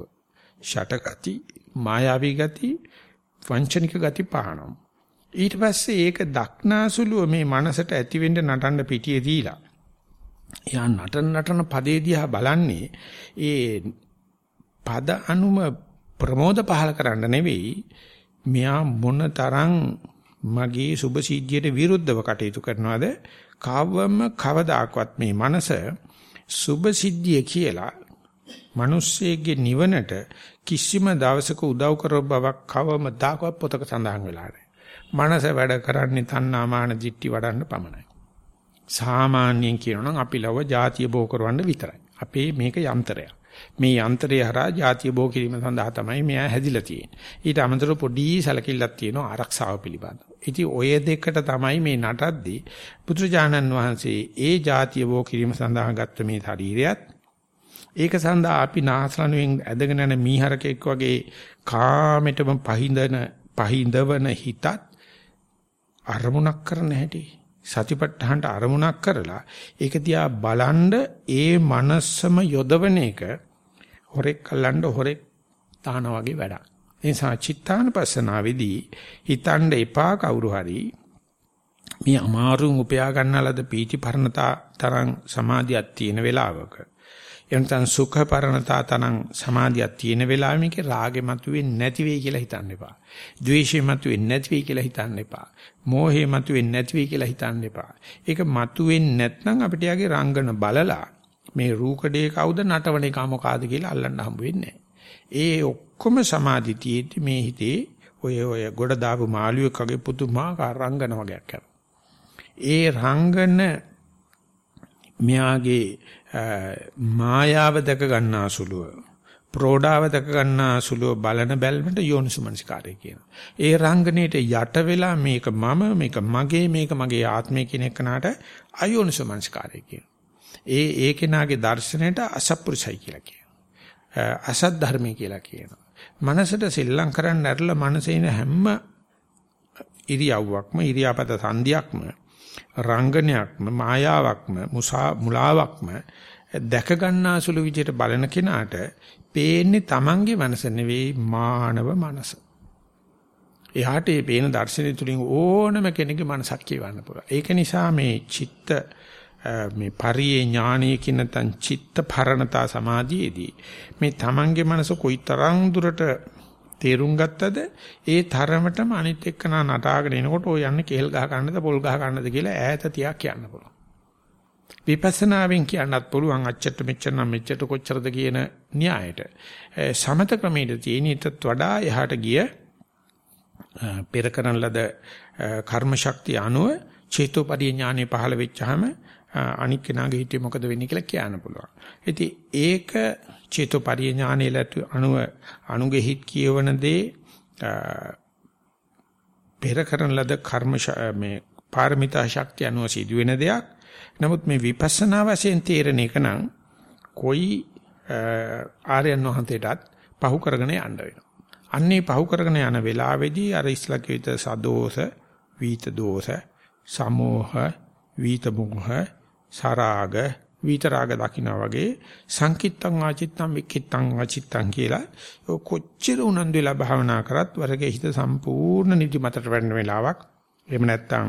ෂටගති මායාවී ගති වංචනික ගති පහනවා. ඊට පස්සේ ඒක දක්නාසුලුව මේ මනසට ඇතිවෙන්න නටන්න පිටියේ දීලා. එයා නටන නටන පදේ දිහා බලන්නේ ඒ පද අනුම ප්‍රමෝද පහල කරන්න නෙවෙයි මෙයා මොන තරම් මගේ සුභ සිද්ධියට විරුද්ධව කටයුතු කරනවද කවම කවදාකවත් මේ මනස සුභ සිද්ධිය කියලා මිනිස්සෙගේ නිවනට කිසිම දවසක උදව් කරව බවක් කවමදාකවත් පොතක සඳහන් වෙලා නැහැ. මනස වැඩ කරන්නේ තණ්හා මාන දිට්ටි වඩන්න පමණයි. සාමාන්‍යයෙන් කියනනම් අපි ලව ಜಾතිය බෝ කරවන්න විතරයි. අපේ මේක යන්ත්‍රයක්. මේ යන්ත්‍රය හරහා ಜಾතිය බෝ කිරීම සඳහා තමයි මෙයා හැදිලා තියෙන්නේ. ඊට අමතරව පොඩි සැලකිල්ලක් තියෙනවා ආරක්ෂාව පිළිබඳව. ඉතින් ඔය දෙකට තමයි මේ නටද්දී පුත්‍රජානන් වහන්සේ ඒ ಜಾතිය බෝ කිරීම සඳහා ගත්ත මේ ශරීරයත් ඒක සඳහා අපි නාසලනුවෙන් ඇදගෙන යන මීහරකෙක් වගේ කාමෙටම පහින්දන පහින්දවන හිතත් අරමුණක් කරන හැටි සතිපට්ඨානට අරමුණක් කරලා ඒක දිහා බලන්ඩ ඒ මනසම යොදවන එක හොරෙක් කල්ලන්න හොරෙක් තාන වගේ වැඩක්. ඒ නිසා චිත්තානපස්සනාවේදී හිතන්න එපා කවුරු හරි මේ අමාරුම උපයා ගන්නලද පීති පරණතා තරම් සමාධියක් තියෙන වෙලාවක එනතන් සුඛ පරණතා තනං සමාධියක් තියෙන වෙලාවෙ මේකේ රාගෙ මතුවෙන්නේ නැති වෙයි කියලා හිතන්න එපා. ද්වේෂෙ මතුවෙන්නේ නැති වෙයි කියලා හිතන්න එපා. මෝහෙ මතුවෙන්නේ නැති වෙයි කියලා හිතන්න එපා. ඒක මතුවෙන්නේ නැත්නම් අපිට යාගේ රංගන බලලා මේ රූකඩේ කවුද නටවන එක මොකාද කියලා අල්ලන්න හම්බ වෙන්නේ ඒ ඔක්කොම සමාධිතියෙදි මේ හිතේ ඔය ඔය ගොඩ දාපු මාළුවෙක් වගේ පුදුමාකාර රංගන වගේක් කරනවා. ඒ රංගන මෙයාගේ මායාව දැක ගන්නා සුළුව ප්‍රෝඩාව දැක ගන්නා සුළුව බලන බැල්මට යෝනිසුමනසිකාරය කියනවා. ඒ රංගනයේට යට වෙලා මේක මම මේක මගේ මේක මගේ ආත්මය කියන එකනට අයෝනිසුමනසිකාරය කියනවා. ඒ ඒ කෙනාගේ දර්ශනයට අසප්පුරුසයි කියලා කියනවා. අසත් ධර්මයි කියලා කියනවා. මනසට සෙල්ලම් කරන්න ඇරලා මනසේන හැම ඉරියව්වක්ම ඉරියාපත සංදියක්ම රංගනයක්ම මායාවක්ම මුලාවක්ම දැක ගන්නාසුළු විදිහට බලන කෙනාට පේන්නේ Tamange මනස නෙවෙයි මානව මනස. එහාට මේ පේන දර්ශනය තුලින් ඕනම කෙනෙකුගේ මනසක් කියවන්න පුළුවන්. ඒක නිසා මේ චිත්ත මේ පරියේ ඥානීය කියන තන් චිත්ත පරණතා සමාධියේදී මේ Tamange මනස කොයිතරම් දුරට තේරුම් ගත්තද ඒ තරමටම අනිත් එක්කන නටාගෙන එනකොට ඔය යන්නේ කේල් ගහ ගන්නද පොල් ගහ ගන්නද කියලා ඈත තියා කියන්න පුළුවන්. විපස්සනාවෙන් කියන්නත් පුළුවන් අච්චට මෙච්චර නම් මෙච්චර කොච්චරද කියන න්‍යායට. සමත ක්‍රමයේ තියෙන ඊටත් වඩා එහාට ගිය පෙර කරන ලද කර්ම ශක්තිය අනුව චේතෝපරිය ඥානෙ පහළ වෙච්චාම අනික් කෙනාගේ හිතේ මොකද වෙන්නේ කියලා කියන්න පුළුවන්. ඉතින් ඒක චේතෝපරිය ඥානෙලට අනුව අනුගේ හිත් කියවන දේ පෙර කරන ලද කර්ම මේ පාරමිතා ශක්තිය අනුව සිදුවෙන දෙයක්. නමුත් මේ විපස්සනා වශයෙන් තේරෙන එක නම් કોઈ ආර්යයන් වහන්සේටත් පහු කරගෙන යන්න වෙනවා. අන්නේ පහු කරගෙන යන වෙලාවේදී අර ඉස්ලා කිවිත සදෝස, වීත දෝස, සමෝහ, වීත මොහ, සරාග, විතරාග දකිනා වගේ සංකිට්තං ආචිත්තං වික්කිට්තං ආචිත්තං කියලා කොච්චර උනන්දු වෙලා භාවනා කරත් වරගේ හිත සම්පූර්ණ නිදිමතට වැටෙන වෙලාවක් එහෙම නැත්නම්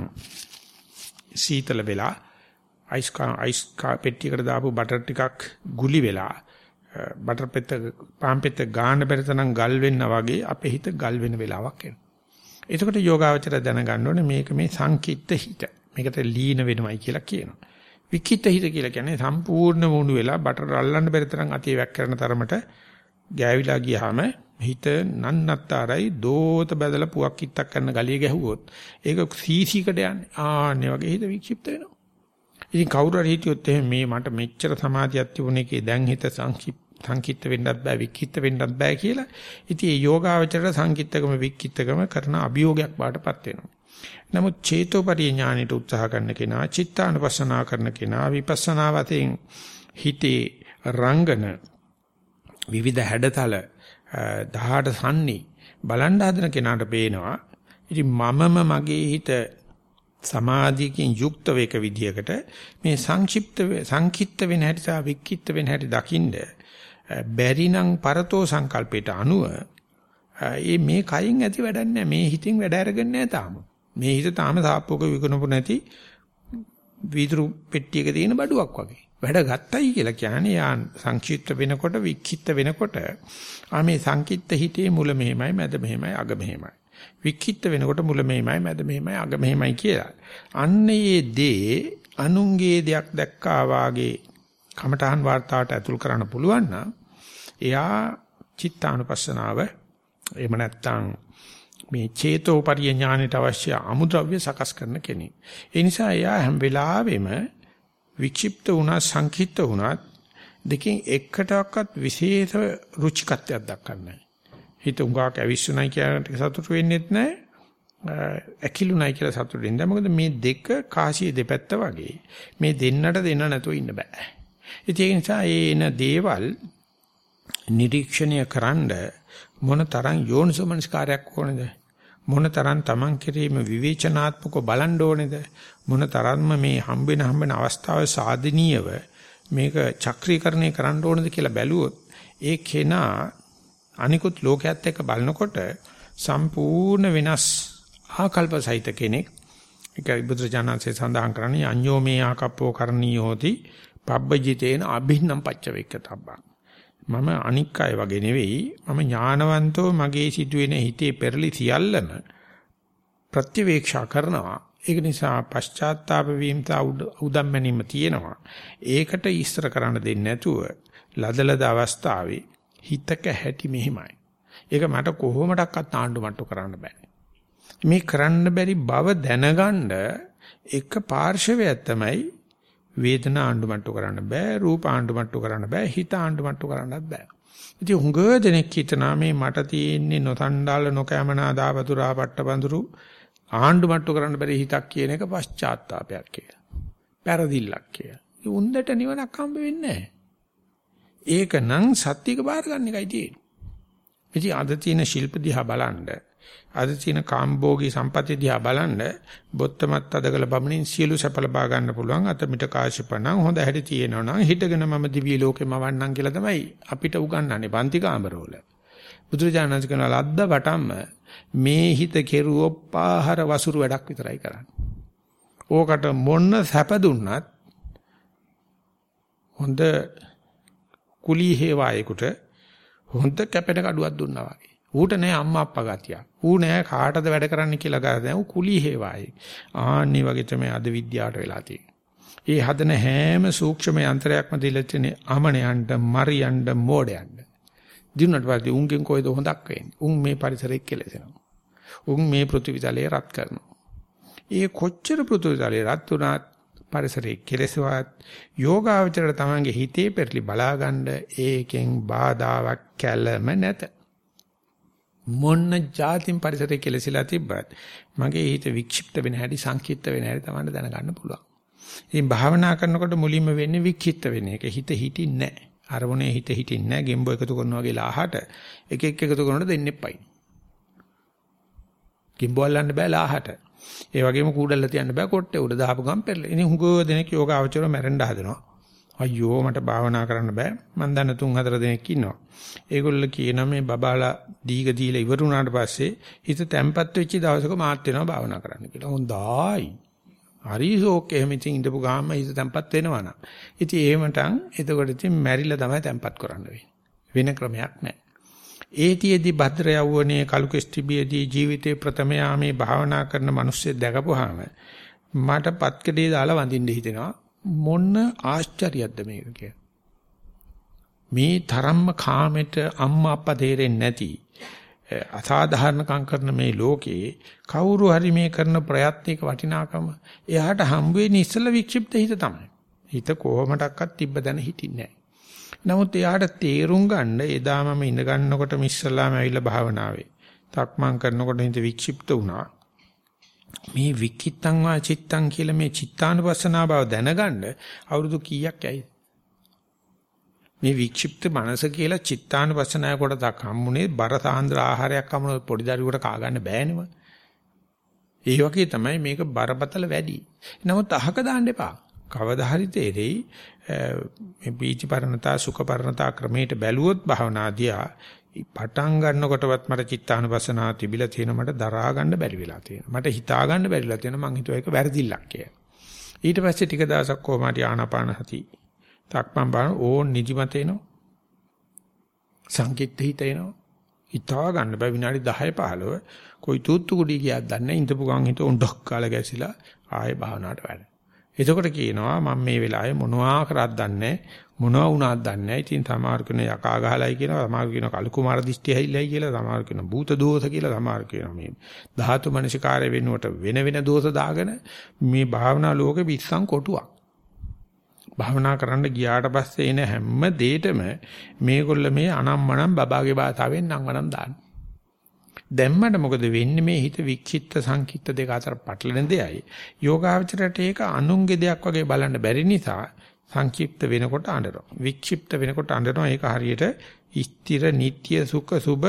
සීතල වෙලා අයිස් අයිස් පෙට්ටියකට දාපු බටර් ටිකක් ගුලි වෙලා බටර් පෙත්ත පාන් පෙත්ත ගාන බැරි තරම් ගල් වෙන්න වගේ අපේ හිත ගල් වෙන වෙලාවක් එනවා. එතකොට යෝගාවචර දැනගන්න ඕනේ මේක මේ සංකිට්ත හිත. මේකට ලීන වෙනවයි කියලා කියනවා. විකිත හිත කියලා කියන්නේ සම්පූර්ණ වුණු වෙලා බටර් අල්ලන්න බැරි තරම් අතිය වැක් කරන තරමට ගෑවිලා ගියාම හිත නන්නත්තරයි දෝත බදලා පුවක් කිත්තක් කරන ගලිය ගැහුවොත් ඒක සීසීකට යන්නේ. ආන්නේ වගේ හිත වික්ෂිප්ත වෙනවා. ඉතින් කවුරු හරි හිටියොත් එහෙනම් මේ මට මෙච්චර සමාධියක් තිබුණේකේ දැන් හිත සංකිට්ත වෙන්නත් බෑ වික්කිට වෙන්නත් බෑ කියලා. ඉතින් මේ යෝගාවචරයට සංකිට්තකම වික්කිටකම කරන අභියෝගයක් බාටපත් වෙනවා. නමුත් චේතෝපරිය ඥානෙට උත්සාහ කරන කෙනා, චිත්තානුපස්සනා කරන කෙනා, විපස්සනා වතෙන් හිතේ රංගන විවිධ හැඩතල 18 සම්නි බලන් හදන කෙනාට පේනවා. ඉතින් මමම මගේ හිත සමාධියකින් යුක්ත වේක විදියකට මේ සංක්ෂිප්ත සංකිට්ත වෙන හැටි සහ වික්කිට්ත වෙන හැටි දකින්න බැරි නම් පරතෝ සංකල්පයට අනුව ඒ මේ කයින් ඇති වැඩක් නැහැ මේ හිතින් වැඩ අරගෙන නැහැ තාම මේ හිත තාම සාප්පුවක විකුණපු නැති වීදුරු පෙට්ටියක තියෙන බඩුවක් වගේ. වැඩ ගත්තයි කියලා කියන්නේ යා සංක්ෂිප්ත වෙනකොට වික්ෂිප්ත වෙනකොට ආ මේ සංකීර්ත හිතේ මුල මෙහෙමයි මැද මෙහෙමයි අග මෙහෙමයි. වික්ෂිප්ත වෙනකොට මුල මෙහෙමයි මැද මෙහෙමයි අග මෙහෙමයි කියලා. අන්න ඒ දේ අනුන්ගේ දෙයක් දැක්කා වාගේ කමඨහන් වார்த்தාවට ඇතුල් කරන්න පුළුවන් නම් එයා චිත්තානුපස්සනාව එහෙම නැත්නම් මේ චේතෝපරිය ඥානයට අවශ්‍ය අමුද්‍රව්‍ය සකස් කරන කෙනෙක්. ඒ නිසා එයා හැම වෙලාවෙම වික්ෂිප්ත වුණා සංකීර්ත වුණා දෙකෙන් එකටවත් විශේෂ රුචිකත්වයක් දක්වන්නේ හිත උඟාක් ඇවිස්සුණයි කියනට සතුටු වෙන්නෙත් නැහැ. ඇකිලුණයි කියලා සතුටු වෙන්නේ. මොකද මේ දෙක කාසිය දෙපැත්ත වගේ. මේ දෙන්නට දෙන්න නැතුව ඉන්න බෑ. ඒ නිසා එන දේවල් නිරීක්ෂණය කරන්න මොන තරම් යෝනිසමනස්කාරයක් ඕනද? මොන තරම් Taman කිරීම විවේචනාත්මකව බලන්න ඕනේද? මොන තරම්ම මේ හම්බෙන හම්බෙන අවස්ථාවේ සාධනීයව මේක චක්‍රීකරණය කරන්න ඕනද කියලා බැලුවොත් ඒ කෙනා අනිකුත් ලෝකයේත් එක්ක බලනකොට සම්පූර්ණ වෙනස් ආකල්ප සහිත කෙනෙක් ඒක බුදුරජාණන්සේ සඳහන් කරන්නේ අඤ්ඤෝ මේ ආකප්පෝ කරණීයෝති පබ්බජිතේන අභින්නම් පච්චවේක්කතබ්බං මම අනික් අය වගේ නෙවෙයි මම ඥානවන්තෝ මගේ සිදුවෙන හිතේ පෙරලි සියල්ලම ප්‍රතිවේක්ෂා කරනවා ඒක නිසා පශ්චාත්තාප වීමත උදම්මැනීම තියෙනවා ඒකට ඉස්තර කරන්න දෙන්නේ නැතුව ලදලද අවස්ථාවේ හිතක හැටි මෙහිමයි. ඒක මට කොහොමඩක්වත් ආණ්ඩු මට්ටු කරන්න බෑ. මේ කරන්න බැරි බව දැනගන්න එක පාර්ශවයක් තමයි වේදනා ආණ්ඩු මට්ටු කරන්න බෑ, රූප ආණ්ඩු මට්ටු කරන්න බෑ, හිත ආණ්ඩු මට්ටු කරන්නත් බෑ. ඉතින් හුඟ දෙනෙක් හිතනවා මේ මට තියෙන්නේ නොතණ්ඩාල නොකෑමනා දාවතුරා පට්ටබඳුරු ආණ්ඩු මට්ටු කරන්න බැරි හිතක් කියන එක පශ්චාත්තාවයක් කියලා. පෙරදිල්ලක් කියලා. ඒ උන්දට නිවනක් හම්බ වෙන්නේ නැහැ. ඒකනම් සත්‍යක බාර ගන්න එකයි තියෙන්නේ. ඉතින් අද තියෙන ශිල්ප දිහා බලන්න, අද තියෙන කාම්භෝගී සම්පත්‍ය දිහා බලන්න, බොත්තමත් අදකල බමුණින් සියලු සැප ලබා ගන්න පුළුවන් අත මිට කාශිපණං හොඳ හැටි තියෙනවා නම් හිටගෙන මම දිව්‍ය ලෝකෙම වන්නම් කියලා තමයි අපිට උගන්වන්නේ පන්ති කාමරවල. බුදුරජාණන් කියන ලද්ද වටම්ම මේ හිත කෙරුවොප්පාහර වසුරු වැඩක් විතරයි කරන්නේ. ඕකට මොන්න සැප දුන්නත් හොඳ කුලී හේවායෙකුට හොඳ කැපෙන කඩුවක් දුන්නා වගේ. ඌට නෑ අම්මා අප්පා ගතිය. ඌ නෑ කාටද වැඩ කරන්න කියලා ගන්න. ඌ කුලී හේවායෙක්. ආන්නි වගේ තමයි අද විද්‍යාවට වෙලා තියෙන්නේ. ඒ හදන හැම සූක්ෂම යන්ත්‍රයක්ම දීලා තියෙන්නේ අමනයන්ට, මරියන්ට, මෝඩයන්ට. දිනුනට පස්සේ උන්ගෙන් කොයිද හොඳක් වෙන්නේ? උන් මේ පරිසරෙත් කෙලෙසෙනවා. උන් මේ පෘථිවිතලයේ රත් කරනවා. ඒ කොච්චර පෘථිවිතලයේ රත් වුණත් පරිසරයේ කෙලෙසවත් යෝගාවචරයට තමන්ගේ හිතේ පෙරලි බලාගන්න ඒකෙන් බාධාවක් කැළම නැත මොන්න જાතින් පරිසරයේ කෙලසිලා තිබ්බත් මගේ හිත වික්ෂිප්ත වෙන හැටි සංකීර්ත වෙන හැටි තමයි දැනගන්න පුළුවන්. ඉතින් භාවනා කරනකොට මුලින්ම වෙන්නේ වික්ෂිප්ත වෙන එක. හිත හිටින්නේ නැහැ. අරමුණේ හිත හිටින්නේ නැහැ. ගෙම්බෝ එකතු කරනවා වගේ ලාහට එක එක එකතු කරනකොට දෙන්නේ පයින්. ගෙම්බෝ අල්ලන්න බෑ ලාහට. ඒ වගේම කූඩල්ල තියන්න බෑ කොට්ටේ උඩ දාපු ගම් පෙරල. ඉතින් හුඟව දෙනෙක් යෝග අවචර මැරෙන්න හදනවා. අයියෝ මට භාවනා කරන්න බෑ. මං දන්න තුන් හතර දෙනෙක් ඉන්නවා. ඒගොල්ලෝ කියනවා මේ බබාලා දීග දීලා ඉවර වුණාට පස්සේ හිත තැම්පත් වෙච්ච දවසක මාත් වෙනවා භාවනා කරන්න කියලා. හොඳයි. හරිසෝක් එහෙම ඉතින් ඉඳපු ගාම හිත තැම්පත් වෙනවා නම්. ඉතින් එහෙමටන් එතකොට ඉතින් මැරිලා තමයි තැම්පත් කරන්න වෙන්නේ. වෙන ක්‍රමයක් නැහැ. ඒතියෙදි භද්‍ර යවුවනේ කලු කෙස්ටිබියදී ජීවිතේ ප්‍රථම යාමේ භාවනා කරන මිනිස්සු දැකපුවාම මට පත්කඩේ දාලා වඳින්න හිතෙනවා මොන ආශ්චර්යයක්ද මේක කියලා. මේ තරම්ම කාමෙට අම්මා අප්පා තේරෙන්නේ නැති අසාධාරණකම් කරන මේ ලෝකේ කවුරු හරි මේ කරන ප්‍රයත්නික වටිනාකම එයාට හම්බ වෙන්නේ ඉස්සල වික්ෂිප්ත හිත තමයි. හිත කොහොමඩක්වත් තිබ්බ දැන හිටින්නේ නැහැ. නමුත් එයාට තේරුම් ගන්න එදා මම ඉඳ ගන්නකොට මිස්සලාම ඇවිල්ලා භාවනාවේ. තක්මන් කරනකොට හිත වික්ෂිප්ත වුණා. මේ වික්කිත්තං වා චිත්තං කියලා මේ චිත්තානුපස්සනා බව දැනගන්න අවුරුදු කීයක් ඇයිද? මේ වික්ෂිප්ත මනස කියලා චිත්තානුපස්සනාය කොටසක් හම්බුනේ බර සාන්ද්‍ර ආහාරයක් හම්බුන පොඩි දරුවෙකුට කා ගන්න බෑනෙම. ඒ වගේ තමයි මේක බරපතල වැඩි. නමුත් අහක දාන්න එපා. කවදා හරි තේරෙයි මේ බීච පරණතා සුඛ පරණතා ක්‍රමයට බැලුවොත් භවනාදියා පටන් ගන්නකොටවත් මට චිත්තානුපස්සනාව තිබිලා තියෙන මට දරා ගන්න බැරි වෙලා තියෙනවා. මට හිතා ගන්න බැරිලා තියෙනවා මං හිතුවා ඒක වැරදිල්ලක් කියලා. ඊට පස්සේ ටික දවසක් කොහොමද ආනාපාන හති. තක්මන් බලන ඕන් නිදිමත එනවා. සංකිට හිත එනවා. හිතා ගන්න බෑ විනාඩි 10 15 કોઈ තූත්තු කුඩි කියක් දන්නේ ඉඳපු ගමන් හිත උණ්ඩක් කාලා ගැසිලා ආයෙ භාවනාවට වැඩ. එතකොට කියනවා මම මේ වෙලාවේ මොනවා කරත් දන්නේ මොනවා වුණාද දන්නේ නැහැ. ඉතින් සමහර කෙන යකා ගහලයි කියනවා, සමහර කෙන කලු කුමාර දිෂ්ටි හැයිලයි කියලා, සමහර කෙන භූත දෝෂ කියලා, සමහර කියනවා මේ ධාතු මනසිකාරය වෙනුවට වෙන වෙන දෝෂ දාගෙන මේ භාවනා ලෝකෙ පිස්සන් කොටුවක්. භාවනා කරන්න ගියාට පස්සේ එන හැම දෙයකම මේගොල්ල මේ අනම්මනම් බබාගේ භාෂාවෙන් නංවනම් දාන්න. දැම්මට මොකද වෙන්නේ මේ හිත වික්ෂිප්ත සංකිට්ත දෙක අතර පටලෙන දෙයයි. යෝගාවචරයට ඒක අනුන්ගේ දෙයක් වගේ බලන්න බැරි නිසා සංක්ෂිප්ත වෙනකොට අඬනවා. වික්ෂිප්ත වෙනකොට අඬනවා. ඒක හරියට ස්ථිර නිට්‍ය සුඛ සුබ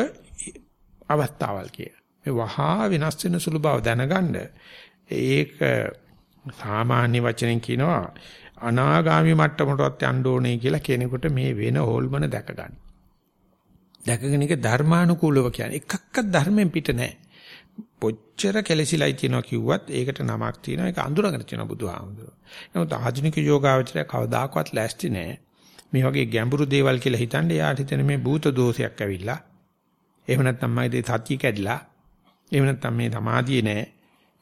අවස්ථාවල් කිය. මේ වහා වෙනස් වෙන සුළු බව දැනගන්න ඒක සාමාන්‍ය වචනෙන් කියනවා අනාගාමි මට්ටමටවත් යන්න ඕනේ කියලා කෙනෙකුට මේ වෙන හොල්මන දැක ගන්න. දැකගෙන ඒක ධර්මානුකූලව කියන්නේ එකක්වත් ධර්මයෙන් පිට නැහැ. පොච්චර කෙලසිලයි තියනවා කිව්වත් ඒකට නමක් තියෙනවා ඒක අඳුරගෙන තියෙනවා බුදුහාමුදුරුවෝ. නමුත් ආධුනික යෝගාවචරය කවදාකවත් ලෑස්ති නැහැ. මේ වගේ ගැඹුරු දේවල් කියලා හිතන්නේ යාට හිතෙන මේ භූත දෝෂයක් ඇවිල්ලා. එහෙම නැත්නම් මගේ සත්‍ය කැඩිලා. එහෙම නැත්නම් මේ සමාධිය නැහැ.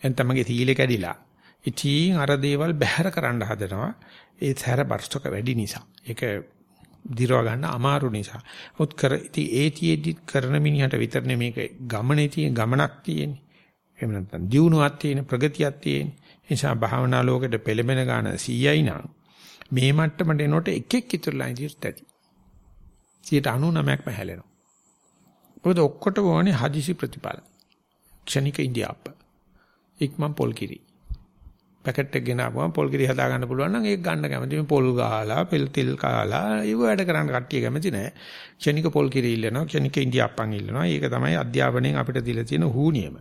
එතන මගේ සීලය කැඩිලා. ඉතින් අර දේවල් බැහැර කරන්න හදනවා. ඒ සැර බර්ෂක වැඩි නිසා. ඒක දිරව ගන්න අමාරු නිසා. උත් කර ඉතින් ඒතිෙදි කරන මිනිහට විතරනේ මේක ගමනේ තියෙන ගමනක් තියෙන්නේ. එහෙම නැත්නම් දියුණුවක් තියෙන ප්‍රගතියක් තියෙන. නිසා භාවනා ලෝකෙට පෙළඹෙන ගාන 100යි නම් මේ මට්ටමට එනකොට එකෙක් ඉතුරුලා ඉඳිත් ඇති. 99%ක්ම හැලෙනවා. මොකද ඔක්කොටම ඕනේ හදිසි ප්‍රතිඵල. ක්ෂණික ඉන්දියාප්ප. ඉක්මන් පොල් කිරි. පැකට් එක ගෙනාවම පොල් කිරි හදා ගන්න පුළුවන් නම් ඒක ගන්න කැමති. මේ පොල් ගහලා, පෙල් තෙල් කාලා ඒව වැඩ කරන්න කට්ටිය කැමති නෑ. ක්ෂණික පොල් කිරි ඉල්ලනවා, ක්ෂණික ඉන්දියාප්පන් ඉල්ලනවා. ඒක තමයි අධ්‍යාපනයෙන් අපිට දීලා තියෙන හූනියම.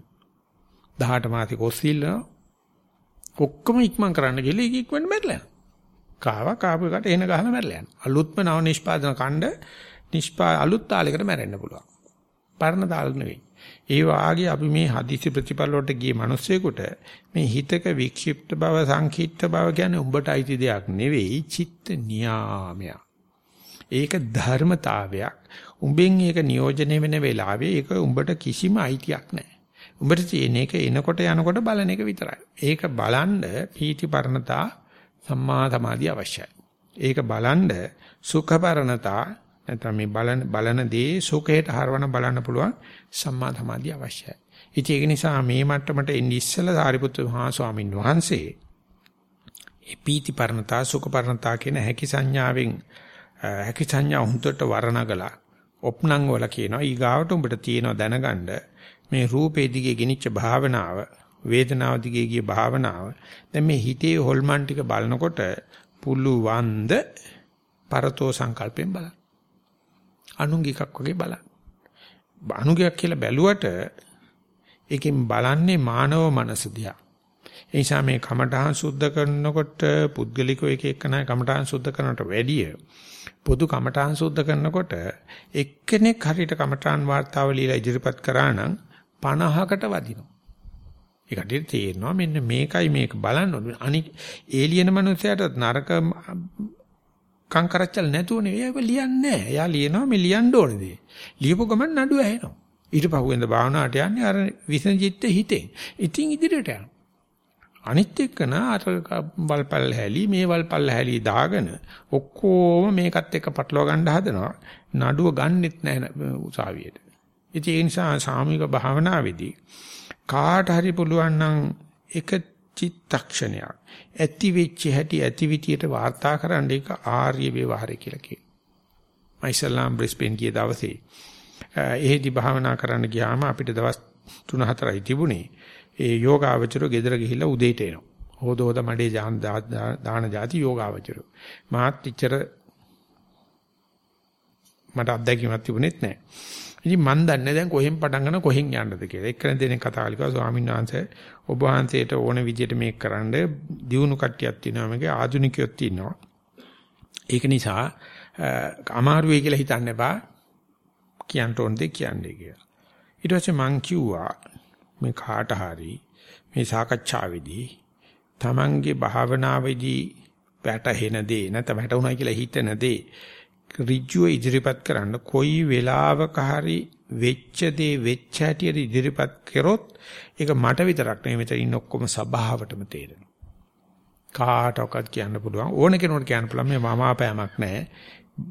18 මාසෙක කොස් ඉල්ලනවා. ඔක්කොම ඉක්මන් කරන්න ගිහලා ඒක ඉක්මනට මැරලා යනවා. කාවා කාපු එකට එන ගහලා මැරලා යනවා. අලුත්ම නව නිෂ්පාදන ඛණ්ඩ නිෂ්පා අලුත් තාලයකට මැරෙන්න පුළුවන්. පරණ තාල නෙවෙයි. ඒ වාගේ අපි මේ හදිසි ප්‍රතිපල වලට ගිය මිනිස්සෙකුට මේ හිතක වික්ෂිප්ත බව සංකීර්ත බව කියන්නේ උඹට අයිති දෙයක් නෙවෙයි චිත්ත නියාමයක්. ඒක ධර්මතාවයක්. උඹෙන් ඒක නියෝජනය වෙන වෙලාවේ ඒක උඹට කිසිම අයිතියක් නැහැ. උඹට තියෙන එක එනකොට යනකොට බලන එක විතරයි. ඒක බලන්න පීති පරණතා සම්මා සමාධිය අවශ්‍යයි. ඒක බලන්න සුඛ පරණතා නැත්නම් මේ බලන බලන දේ සුඛයට හරවන බලන්න පුළුවන් සම්මා සමාධිය අවශ්‍යයි. ඉතින් ඒක නිසා මේ මට්ටමට එන්නේ ඉස්සෙල්ලා සාරිපුත්‍ර මහා ස්වාමීන් වහන්සේ. ඒ පීති පරණතා සුඛ පරණතා කියන හැකි සංඥාවෙන් හැකි සංඥා හුදුට වර්ණගලා ඔප්නං වල කියනවා. ඊගාවට උඹට තියෙනවා දැනගන්න මේ රූපේ දිගේ ගෙනිච්ච භාවනාව වේදනාව දිගේ ගිය භාවනාව. දැන් මේ හිතේ හොල්මන් ටික බලනකොට පුළුවන්ද පරතෝ සංකල්පෙන් බලන්න. අනුංගිකක් වගේ බලන්න. අනුගයක් කියලා බැලුවට ඒකෙන් බලන්නේ මානව මනස දිහා. ඒ නිසා මේ කමඨහං සුද්ධ කරනකොට පුද්ගලිකව එක එකනා කමඨහං සුද්ධ කරනට වැඩිය පොදු කමඨහං සුද්ධ කරනකොට එක්කෙනෙක් හරියට කමඨාන් වාර්තාව ලියලා ඉදිරිපත් කරා නම් 50කට වදිනවා. ඒකට තේරෙනවා මෙන්න මේකයි මේක බලන්න ඕනේ. අනික ඒලියන මනුස්සයාට නරක කංකරච්චල් නැතුව නෙවෙයි ඒක ලියන්නේ නැහැ. එයා ලියනවා මේ ලියන්න ඕනේ දේ. ලියපු ගමන් නඩුව ඇහෙනවා. ඊට පහුවෙන්ද භාවනාවට යන්නේ අර විසංජිත්ත හිතේ. ඉතින් ඉදිරියට යනවා. අනිත් එක්කන අර වල්පල් හැලි මේ වල්පල් හැලි දාගෙන ඔක්කොම මේකත් එක්ක පටලවා ගන්න හදනවා. නඩුව ගන්නෙත් නැහැ උසාවියට. ඉතින් ඒ නිසා සාමික භාවනාවේදී කාට හරි පුළුවන් නම් එක චිත්තක්ෂණයක් ඇති වෙච්ච හැටි ඇති විදියට වාර්තා කරන්න එක ආර්ය ව්‍යවહાරය කියලා කියනවා. මයිසල්ලාම් බ්‍රිස්බේන් ගිය දවසේ එහෙදි භාවනා කරන්න ගියාම අපිට දවස් 3-4යි තිබුණේ. ඒ යෝගාවචරෝ ගෙදර ගිහිල්ලා උදේට එනවා. හොද හොද මඩේ දාන જાති යෝගාවචරෝ. මාත් ඉච්චර මට අත්දැකීමක් තිබුණෙත් නැහැ. ඉතින් මන් දන්නේ දැන් කොහෙන් පටන් ගන්න කොහෙන් යන්නද කියලා. එක්කෙනෙක් දෙනෙක් කතා කළා ස්වාමීන් වහන්සේ ඔබ වහන්සේට ඕන විදිහට මේක කරන්න දියුණු කට්ටියක් තියෙනවා මේකේ ආධුනිකයොත් ඉන්නවා. ඒක නිසා අමාරු වෙයි කියලා හිතන්න එපා. කියන්න ඕන දෙයක් කියන්නේ කියලා. ඊට පස්සේ මං කිව්වා මේ කාට හරි මේ සාකච්ඡාවේදී Tamange භාවනාවේදී වැටහෙන දේ නැත්නම් වැටුණා කියලා හිතන දේ ඍජුව ඉදිරිපත් කරන්න කොයි වෙලාවක හරි වෙච්ච දේ වෙච්ච හැටියට ඉදිරිපත් කරොත් ඒක මට විතරක් නෙවෙයි මෙතන ඉන්න ඔක්කොම සබාවටම තේරෙනවා. කාටවත් කියන්න පුළුවන් ඕන කෙනෙකුට කියන්න පුළුවන් මේ මමාපෑමක් නැහැ.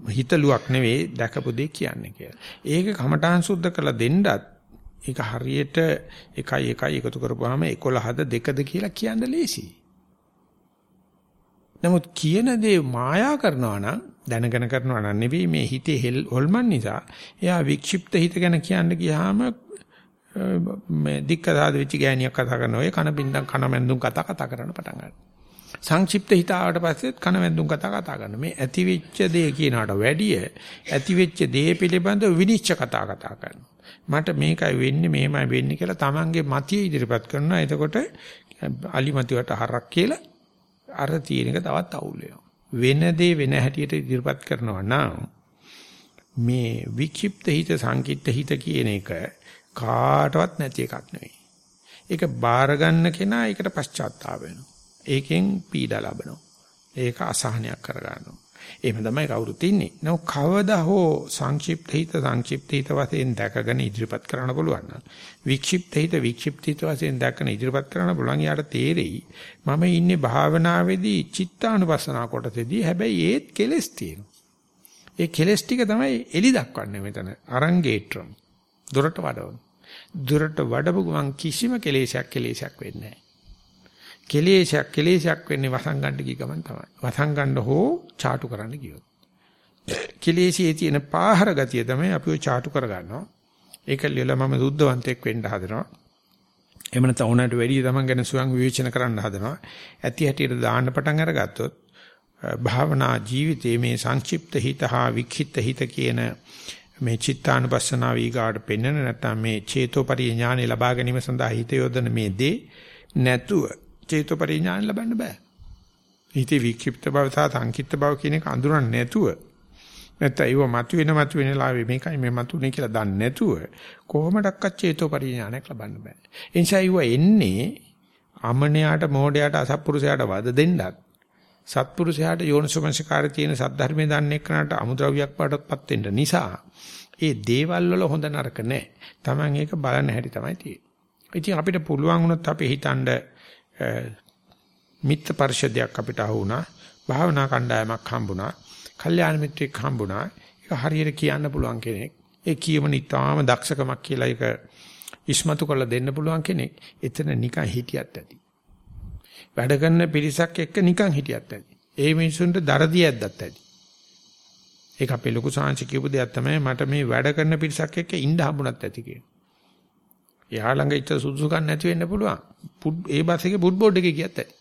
හිතලුවක් නෙවෙයි දැකපු දේ කියන්නේ කියලා. ඒක කමඨාන් සුද්ධ කරලා දෙන්නත් ඒක හරියට 1 1 එකතු කරපුවාම 11ද 2ද කියලා කියන්න ලේසියි. නමුත් කියන දේ මායා කරනවා නම් දැනගෙන කරනවා නම් නෙවෙයි මේ හිතේ හොල්මන් නිසා එයා වික්ෂිප්ත හිත ගැන කියන්න ගියාම මේ දික්කදාද වෙච්ච ගෑණියක් කතා කරන ඔය කන බින්දම් කන මැන්දුම් කතා කතා කරන්න පටන් ගන්නවා. සංක්ෂිප්ත හිත ආවට පස්සෙත් කන මැන්දුම් කතා කතා කරන මේ ඇති වෙච්ච දේ කියනකට වැඩිය ඇති වෙච්ච දේ පිළිබඳව විනිශ්චය කතා කතා කරනවා. මට මේකයි වෙන්නේ මෙහෙමයි වෙන්නේ කියලා Tamange මතිය ඉදිරිපත් කරනවා. එතකොට අලිමතිවට හරක් කියලා අර තියෙන එක තවත් අවුල් වෙනවා. වෙන දේ වෙන හැටියට ඉදිරිපත් කරනවා නම් මේ වික්ෂිප්ත හිත සංකිට්ත හිත කියන එක කාටවත් නැති එකක් නෙවෙයි. ඒක බාර ගන්න කෙනා ඒකට පශ්චාත්තාප වෙනවා. ඒකෙන් පීඩා ලබනවා. ඒක අසහනයක් කරගන්නවා. එහෙම තමයි කවුරුත් ඉන්නේ. නෝ කවදා හෝ සංක්ෂිප්ත හිත සංක්ෂිප්ත හිත වශයෙන් දැකගෙන ඉදිරිපත් කරන්න පුළුවන් නම් වික්ෂිප්ත හිත වික්ෂිප්ත හිත වශයෙන් දැකගෙන ඉදිරිපත් කරන්න පුළුවන් යාට තේරෙයි මම ඉන්නේ භාවනාවේදී චිත්තානුපස්සනා කොටසේදී හැබැයි ඒත් කෙලස් තියෙනවා. ඒ කෙලස් ටික තමයි එලි දක්වන්නේ මෙතන අරංගේට්‍රම් දොරට වඩවන. දොරට වඩපු ගමන් කිසිම කෙලෙසයක් කෙලෙසයක් වෙන්නේ නැහැ. කෙලේශයක් කෙලේශයක් වෙන්නේ වසංගණ්ඩ කී ගමන් තමයි. වසංගණ්ඩ හෝ ചാටු කරන්න කියොත්. කෙලේශයේ තියෙන පාහර ගතිය තමයි අපි ඔය ചാටු කරගන්නවා. ඒක ලියලා මම සුද්ධවන්තෙක් වෙන්න හදනවා. එහෙම නැත්නම් උනාට වැඩි තමන් ගැන සුවං විවේචන කරන්න හදනවා. ඇති හැටියට දාන්න පටන් අරගත්තොත් භාවනා ජීවිතයේ මේ සංක්ෂිප්ත හිත හා වික්ෂිප්ත හිත කියන මේ චිත්තානුපස්සනාව ඊගාට පෙන්වන නැත්නම් මේ චේතෝපරි ඥානෙ ලබා ගැනීම සඳහා හිත යොදන මේ දේ නැතුව චේතෝ පරිඥාන ලබන්න බෑ. හිතේ වික්ෂිප්ත බව සහ සංකිට්ත බව කියන එක අඳුරන්නේ නැතුව නැත්නම් ඒව මතුවෙන මතුවෙන ලාවේ මේකයි මේ මතුනේ කියලා දන්නේ නැතුව කොහොමඩක්වත් චේතෝ පරිඥානයක් ලබන්න බෑ. ඒ නිසා ඒව එන්නේ අමනයාට මෝඩයාට අසත්පුරුෂයාට වද දෙන්නත් සත්පුරුෂයාට යෝනිසෝමනසිකාරය තියෙන සද්ධර්මයේ දන්නේ කරනට අමුද්‍රව්‍යයක් පාටපත් වෙන්න නිසා ඒ දේවල් වල හොඳ නරක නැහැ. Taman ඒක බලන හැටි තමයි තියෙන්නේ. ඉතින් අපිට පුළුවන් වුණොත් අපි හිතන්නේ මිත්‍ර පරිශදයක් අපිට අහුණා. භාවනා කණ්ඩායමක් හම්බුණා. කල්යාණ මිත්‍රෙක් හම්බුණා. ඒක හරියට කියන්න පුළුවන් කෙනෙක්. ඒ කියමන ඉතාම දක්ෂකමක් කියලා ඒක ඉස්මතු කරලා දෙන්න පුළුවන් කෙනෙක්. එතන නිකන් හිටියත් ඇති. වැඩ කරන පිරිසක් එක්ක නිකන් හිටියත් ඇති. ඒ මිනිසුන්ට දරදී ඇද්දත් ඇති. ඒක අපේ ලොකු සාංශ කියපු දෙයක් තමයි මට මේ වැඩ කරන පිරිසක් එක්ක ඉන්න හම්බුණත් ඇති කියලා. එයා ළඟ ඉච්ච සුදුසුකම් නැති වෙන්න පුළුවන්. ඒ බස් එකේ පුට් බෝඩ් එකේ කියත් ඇති.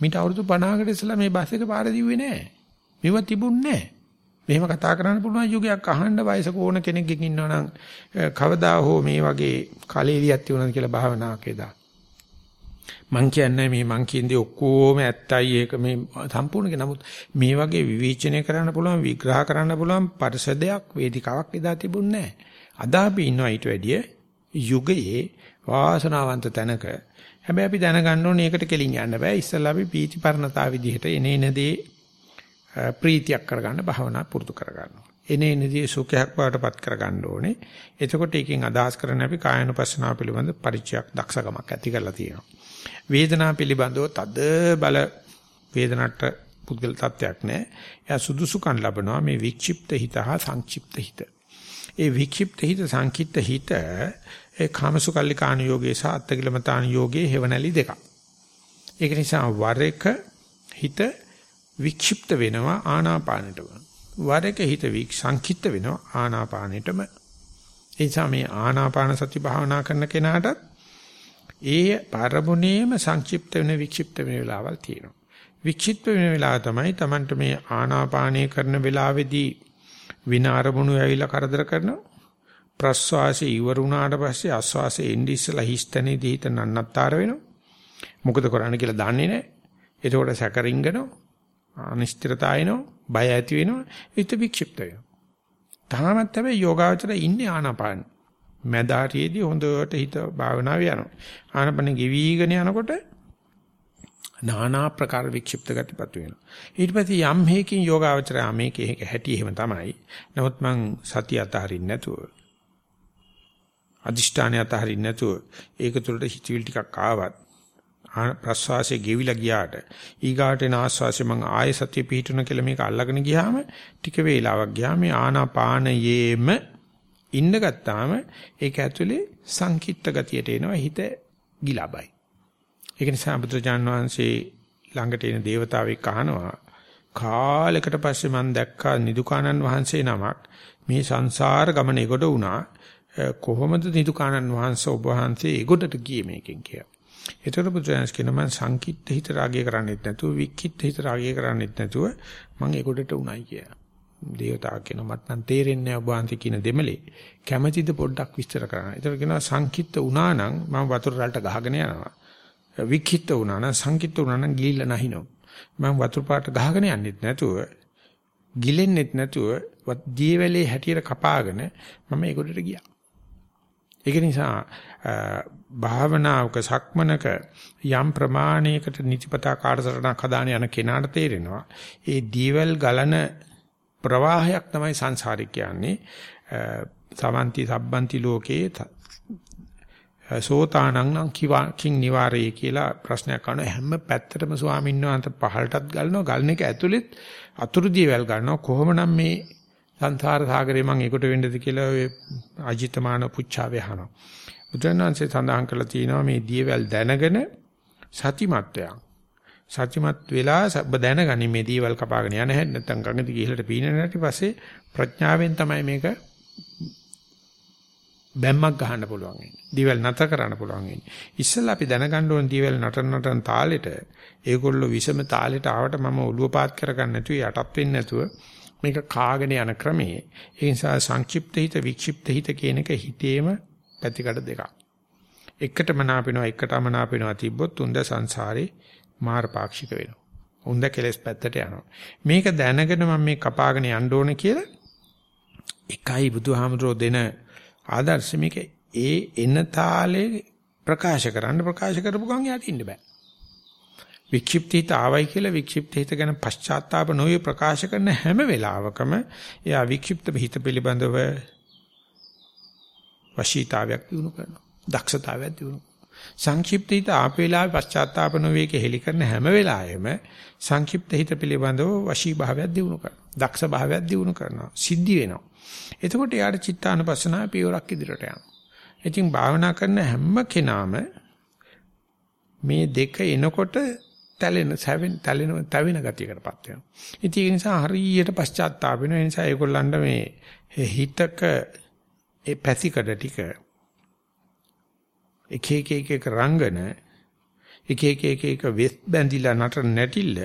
මිට අවුරුදු 50කට ඉස්සලා මේ බස් එක පාර දිව්වේ නෑ. මේව තිබුණේ නෑ. මෙහෙම කතා කරන්න පුළුවන් යුගයක් අහන්න වයසක ඕන කෙනෙක්ගෙන් ඉන්නවා නම් කවදා හෝ මේ වගේ කලෙලියක් තියුණාද කියලා භාවනාවක් එදා. මං කියන්නේ මේ මං කියන්නේ ඔක්කොම ඇත්තයි ඒක මේ සම්පූර්ණ නමුත් මේ වගේ විවේචනය කරන්න පුළුවන් විග්‍රහ කරන්න පුළුවන් පරිසදයක් වේදිකාවක් එදා තිබුණේ නැහැ. අද අපි ඉන්නවා ඊට වැඩිය යුගයේ වාසනාවන්ත තැනක හැබැයි අපි දැනගන්න ඕනේ ඒකට කෙලින් යන්න බෑ ඉස්සෙල්ලා අපි පීතිපරණතා විදිහට එනේනදී ප්‍රීතියක් කරගන්න භාවනා පුරුදු කරගන්නවා. එනේ එනදී සුඛයක් බවටපත් කරගන්න ඕනේ. එතකොට එකෙන් අදහස් කරන්නේ අපි කායනුපස්සනාව පිළිබඳ පරිචයක් දක්ෂකමක් ඇති කරලා තියෙනවා. වේදනාව පිළිබඳව තද බල වේදනට පුද්ගල තත්වයක් නැහැ. එයා සුදුසුකම් ලබනවා මේ වික්ෂිප්ත හිත හා සංක්ෂිප්ත හිත. ඒ වික්ෂිප්ත හිත සංකීර්ත හිත ඒ කාමසුකල්ලිකාණ යෝගයේ සහ අත්තිකිලමතාණ යෝගයේ හේවණලි දෙකක්. ඒක නිසා වර එක හිත වික්ෂිප්ත වෙනවා ආනාපානෙටම. වර එක හිත සංකීර්ත වෙනවා ආනාපානෙටම. ඒ නිසා මේ ආනාපාන සති භාවනා කරන කෙනාට ඒ පරමුණේම සංක්ෂිප්ත වෙන වික්ෂිප්ත වෙන වෙලාවල් තියෙනවා. වික්ෂිප්ත වෙන වෙලාව තමයි Tamanට මේ ආනාපානය කරන වෙලාවේදී වින අරමුණු ඇවිල්ලා කරදර කරනවා. ප්‍රස්වාසය ඉවර වුණාට පස්සේ ආස්වාසය එන්නේ ඉස්සලා හිස්තැනේදී හිත නන්නත්තර වෙනවා. මොකද කරන්න කියලා දන්නේ නැහැ. එතකොට සැකරින්ගනවා. අනිශ්චිතතාවයනෝ බය ඇති වෙනවා. හිත වික්ෂිප්ත වෙනවා. තාමත් හැබැයි යෝගාවචර ඉන්නේ ආනාපාන. මැදාරියේදී හොඳට හිත භාවනාව යනවා. ආනාපාන ගෙවිගෙන යනකොට নানা ප්‍රකාර වික්ෂිප්ත ගතිපත් වෙනවා. ඊට පස්සේ යම් හේකින් යෝගාවචරය මේකේ හැටි එහෙම තමයි. නමුත් මං සතිය අතහරින්න නැතුව අදිෂ්ඨානය අතහරින්න නැතුව ඒක තුළට හිතවිලි ටිකක් ආවත් ප්‍රස්වාසයේ ගෙවිලා ගියාට ඊගාට එන ආස්වාසය මං ආයෙ සතිය පිහිටුන කියලා මේක අල්ලගෙන ගියාම ටික වේලාවක් ගියාම මේ ආනාපානයේම ඉන්න ගත්තාම ඒක ඇතුලේ සංකිට්ත ගතියට එනවා හිත ගිලබයි. ඒක නිසා බුදුජාන් වහන්සේ ළඟට එන దేవතාවෙක් අහනවා කාලයකට පස්සේ මම දැක්කා නිදුකානන් වහන්සේ නමක් මේ සංසාර ගමන එගොඩ වුණා කොහොමද නිදුකානන් වහන්සේ ඔබ වහන්සේ එගොඩට ගියේ මේකෙන් කියලා. ඒතර බුදුරජාණන් කියන මම සංකිට්ඨ හිත රාගය කරන්නේත් නැතුව වික්කිට්ඨ හිත රාගය කරන්නේත් නැතුව මම ඒකොටට උණයි කියලා. දේවතාව කියන මට නම් තේරෙන්නේ නැහැ ඔබ වහන්සේ කියන දෙමලේ. කැමැතිද පොඩ්ඩක් විස්තර කරන්න. ඒතර කියනවා සංකිට්ඨ උනා නම් මම වතුර රළට ගහගෙන යනවා. වික්කිට්ඨ උනා නම් සංකිට්ඨ උනා නම් ගිලිලා නැහිනො. මම වතුර පාට ගහගෙන යන්නෙත් නැතුව ගිලෙන්නෙත් නැතුව දීවැලේ හැටියට කපාගෙන මම ඒකොටට ගියා. ඒක නිසා භාවනාවක සක්මනක යම් ප්‍රමාණයකට නිතිපතා කාටසටනක් හදාන යන කෙනාට තේරෙනවා ඒ දීවල් ගලන ප්‍රවාහයක් තමයි සංසාරික කියන්නේ සමන්ති සබ්බන්ති ලෝකේ සෝතානං නම් කිං නිවාරේ කියලා ප්‍රශ්නයක් අහන හැම පැත්තටම ස්වාමීන් වහන්සේ පහළටත් ගලනවා ගලන එක ඇතුළෙත් අතුරු දීවල් ගන්නවා කොහොමනම් මේ සංසාර සාගරේ මම ඒකට වෙන්නද කියලා ඔය අජිතමාන පුච්චාවේ අහනවා. බුදුරණන්සේ සඳහන් කරලා තියෙනවා මේ දීවැල් දැනගෙන සතිමත්වයක්. සතිමත් වෙලා ඔබ දැනගනි මේ දීවල් කපාගෙන යන හැටි නැත්නම් ගඟට ගිහලට පීනන හැටි පස්සේ ප්‍රඥාවෙන් තමයි මේක බැම්මක් ගහන්න පුළුවන් වෙන්නේ. දීවල් නැතර කරන්න පුළුවන් වෙන්නේ. ඉස්සෙල්ලා අපි දැනගන්න ඕන දීවල් නටන නටන තාලෙට ඒගොල්ලෝ විසම තාලෙට ආවට මම ඔළුව පාත් කරගන්න නැතුව යටත් වෙන්නේ නැතුව මේක කාගෙන යන ක්‍රමයේ ඒ නිසා සංක්ෂිප්ත හිත වික්ෂිප්ත හිත කියන එක හිතේම පැතිකඩ දෙකක්. එකටම නාපිනවා එකටම නාපිනවා තිබ්බොත් උන්ද සංසාරේ මාර පාක්ෂික වෙනවා. උන්ද කෙලස් පැත්තට යනවා. මේක දැනගෙන මම මේ කපාගෙන යන්න ඕනේ කියලා එකයි බුදුහාමුදුරෝ දෙන ආදර්ශ මේක ඒ එන තාලේ ප්‍රකාශ කරන්න ප්‍රකාශ කරපු ගමන් යට ඉන්න බෑ. වික්ෂිප්තිත ආවයි කියලා වික්ෂිප්ත ගැන පශ්චාත්තාප නොවේ ප්‍රකාශ කරන හැම වෙලාවකම එයා වික්ෂිප්ත හිත පිළිබඳව වශීතාවයක් දිනු කරනවා. දක්ෂතාවයක් දිනු සංක්ෂිප්ත හිත ආප වෙලාවේ පශ්චාත්තාප නොවේ කියලා කරන හැම වෙලාවෙම සංක්ෂිප්ත හිත පිළිබඳව වශී භාවයක් දිනු කරනවා. දක්ෂ භාවයක් දිනු කරනවා. සිද්ධි වෙනවා. එතකොට යාට චිත්තානුපස්සනාව පියවරක් ඉදිරියට යනවා. ඉතින් භාවනා කරන හැම කෙනාම මේ දෙක එනකොට තැලෙන සැවෙන තැලෙන තැවෙන ගතියකටපත් වෙනවා. ඉතින් ඒ නිසා හරියට පශ්චාත්තාප වෙනවා. ඒ නිසා ඒගොල්ලන්ට මේ හිතක ඒ පැතිකඩ ටික එක එක එක එක රංගන එක එක එක එක වෙස් බැඳිලා නතර නැටිල්ල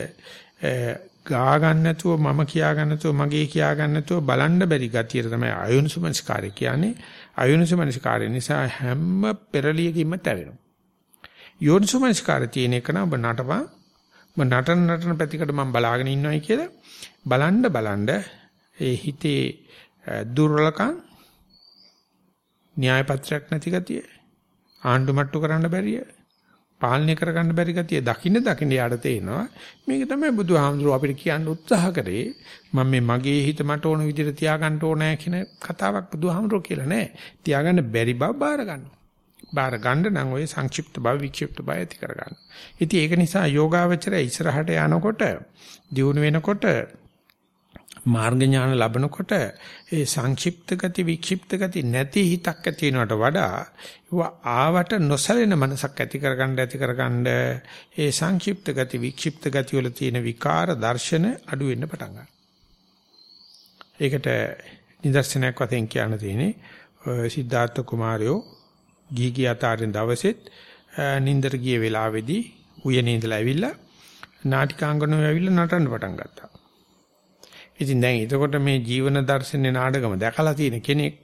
ගා ගන්න නැතුව මම කියා ගන්න නැතුව මගේ කියා ගන්න නැතුව බලන්න බැරි ගතියට තමයි අයෝනිසමනස්කාරය කියන්නේ. අයෝනිසමනස්කාරය නිසා හැම පෙරලියකින්ම තැවෙනවා. යෝනිසමනස්කාරය තියෙන එක නම් ඔබ නටපන්. ඔබ නටන නටන පැතිකඩ මම බලාගෙන ඉන්නවයි කියලා. බලන්න බලන්න ඒ හිතේ දුර්වලකම් න්‍යාය පත්‍රයක් නැති ගතිය ආණ්ඩු මට්ටු කරන්න බැරිය. පාලනය කරගන්න බැරි ගතිය දකින්න දකින්න යාට තේනවා. මේක තමයි බුදුහාමුදුරුවෝ අපිට කියන්න උත්සාහ කරේ. මම මේ මගේ හිත මට ඕන විදිහට තියාගන්න ඕනෑ කියන කතාවක් බුදුහාමුදුරුවෝ කියලා නෑ. තියාගන්න බැරි බව බාර ගන්නවා බාර ගන්න නම් ওই සංක්ෂිප්ත බව වික්ෂිප්ත බව ඇති කරගන්න. ඉතින් ඒක නිසා යෝගාවචරය ඉස්සරහට යනකොට දියුණු වෙනකොට මාර්ග ඥාන ලැබනකොට ඒ සංක්ෂිප්ත ගති වික්ෂිප්ත ගති නැති හිතක් ඇති වෙනවට වඩා ඒවා ආවට නොසැලෙන මනසක් ඇති කරගන්න ඇති කරගන්න ඒ සංක්ෂිප්ත ගති වික්ෂිප්ත ගති වල තියෙන විකාර දර්ශන අඩු වෙන්න පටන් ගන්නවා. ඒකට නිදර්ශනයක් වශයෙන් කියන්න තියෙන්නේ සිද්ධාර්ථ කුමාරයෝ ගිහි ගිය අතරින් දවසෙත් නින්දර ගිය වෙලාවේදී උයනේ ඉඳලා ඇවිල්ලා නාටිකාංගනෝ ඇවිල්ලා නටන්න පටන් ගත්තා. ඉතින් දැන් එතකොට මේ ජීවන දර්ශනේ නාටකම දැකලා තියෙන කෙනෙක්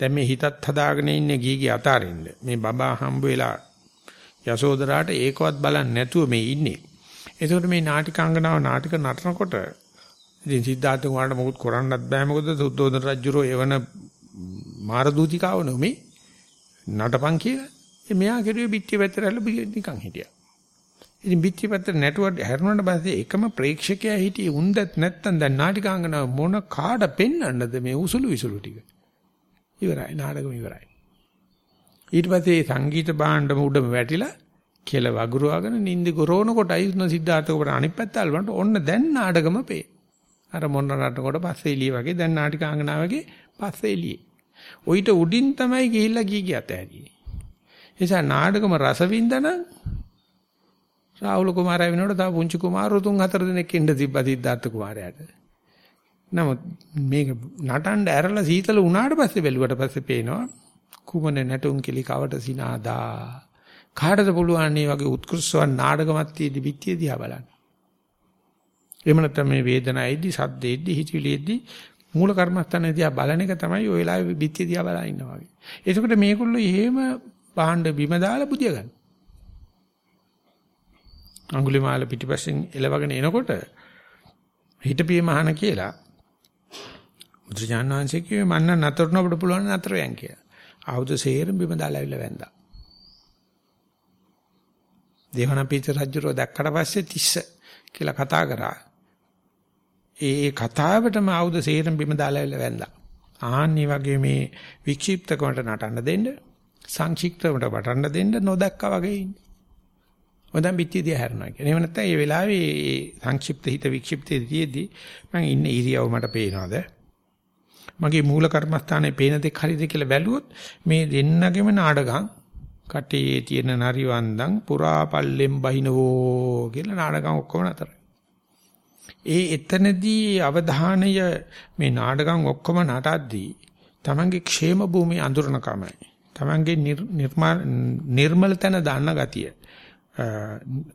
දැන් මේ හිතත් හදාගෙන ඉන්නේ ගීගී අතාරින්න. මේ බබා හම්බ වෙලා යසෝදරාට ඒකවත් බලන්නේ නැතුව මේ ඉන්නේ. එතකොට මේ නාටිකාංගනාව නාටක නටනකොට ඉතින් සිද්ධාර්ථ කුමාරට මොකුත් කරන්නත් බෑ මොකද සුද්ධෝදන රජුරෝ එවන මාරදූතිකාව නෙමෙයි නටපන් කියලා. මෙයා කෙරුවේ පිටිය පැත්තට නිකන් හිටියා. ඉතින් පිටිය පැත්තට නැටුවට හැරුණාට පස්සේ එකම ප්‍රේක්ෂකයා හිටියේ උන්දත් නැත්තම් දැන් නාටිකාංගනාව මොන කාඩ පෙන්වන්නද මේ උසුළු විසුළු ටික. ඉවරයි නාටකම ඉවරයි. ඊට පස්සේ සංගීත භාණ්ඩම උඩම වැටිලා කෙල වගුරුවාගෙන නිින්ද ගොරෝන කොටයි උන සිද්ධාර්ථ කොට අනිත් පැත්ත අල්ලනට ඔන්න දැන් නාටකම පේ. අර මොන නටනකොට පස්සේ එළිය වගේ දැන් නාටිකාංගනාව වගේ පස්සේ එළියේ. ඔయిత උඩින් තමයි ගිහිල්ලා ගී ගියත් ඇදී. එනිසා නාටකම රස වින්දන රාහුල කුමාරයා වෙනකොට තව පුංචි කුමාරෝ තුන් හතර දෙනෙක් ඉන්න තිබ්බා සිද්ධාර්ථ කුමාරයාට. නමුත් මේක නටන්න ඇරලා සීතල වුණාට පස්සේ බැලුවට පස්සේ පේනවා කුමන නැටුම් කිලි කවට සිනාදා කාටද පුළුවන් මේ වගේ උත්කෘෂ්ඨ නාටකමක් තියදී පිටිය දිහා බලන්න. එහෙම නැත්නම් මේ වේදනයිද්දි සද්දෙද්දි හිතවිලිෙද්දි මූල කර්මස්ථානේ දිහා බලන එක තමයි ඔය වෙලාවේ පිටිය දිහා බලන ඉන්නවා වගේ. එතකොට මේගොල්ලෝ එහෙම භාණ්ඩ බිම දාලා බුදිය ගන්න. අඟුලිමාල පිටිපස්සෙන් එලවගෙන එනකොට හිටපිය මහාන කියලා බුදුජානක වහන්සේ කිව්වේ මන්න නතරන අපිට පුළුවන් නතර යන් කියලා. ආයුධ සේරම බිම දාලා ඇවිල්ලා වැන්දා. දේවනපීත රජුරෝ දැක්කට පස්සේ තිස්ස කියලා කතා කරා. ඒ කතාවටම ආයුධ සේරම බිම දාලා ඇවිල්ලා වැන්දා. ආන්නි වගේ මේ වික්ෂිප්තකමට නටන්න දෙන්න සංක්ෂිප්තකමට වටන්න දෙන්න නොදැක්කා වගේ ඉන්නේ. මොදන් පිටිය දිහා හැරෙනවා කියන්නේ. එහෙම නැත්නම් මේ වෙලාවේ මේ සංක්ෂිප්ත හිත වික්ෂිප්තයේදී මම ඉන්නේ ඉරියව් මට පේනවද? මගේ මූල කර්මස්ථානයේ පේන දෙයක් හරියද කියලා බැලුවොත් මේ දෙන්නගෙම නාඩගම් කටේ තියෙන නරිවන්දන් පුරා පල්ලෙන් බහිනවෝ කියලා නාඩගම් ඔක්කොම නතර. ඒ එතනදී අවධානය මේ නාඩගම් ඔක්කොම නටද්දී තමන්ගේ ക്ഷേම භූමිය අඳුරනකමයි. තමන්ගේ නිර්මල තැන දන්න ගතිය.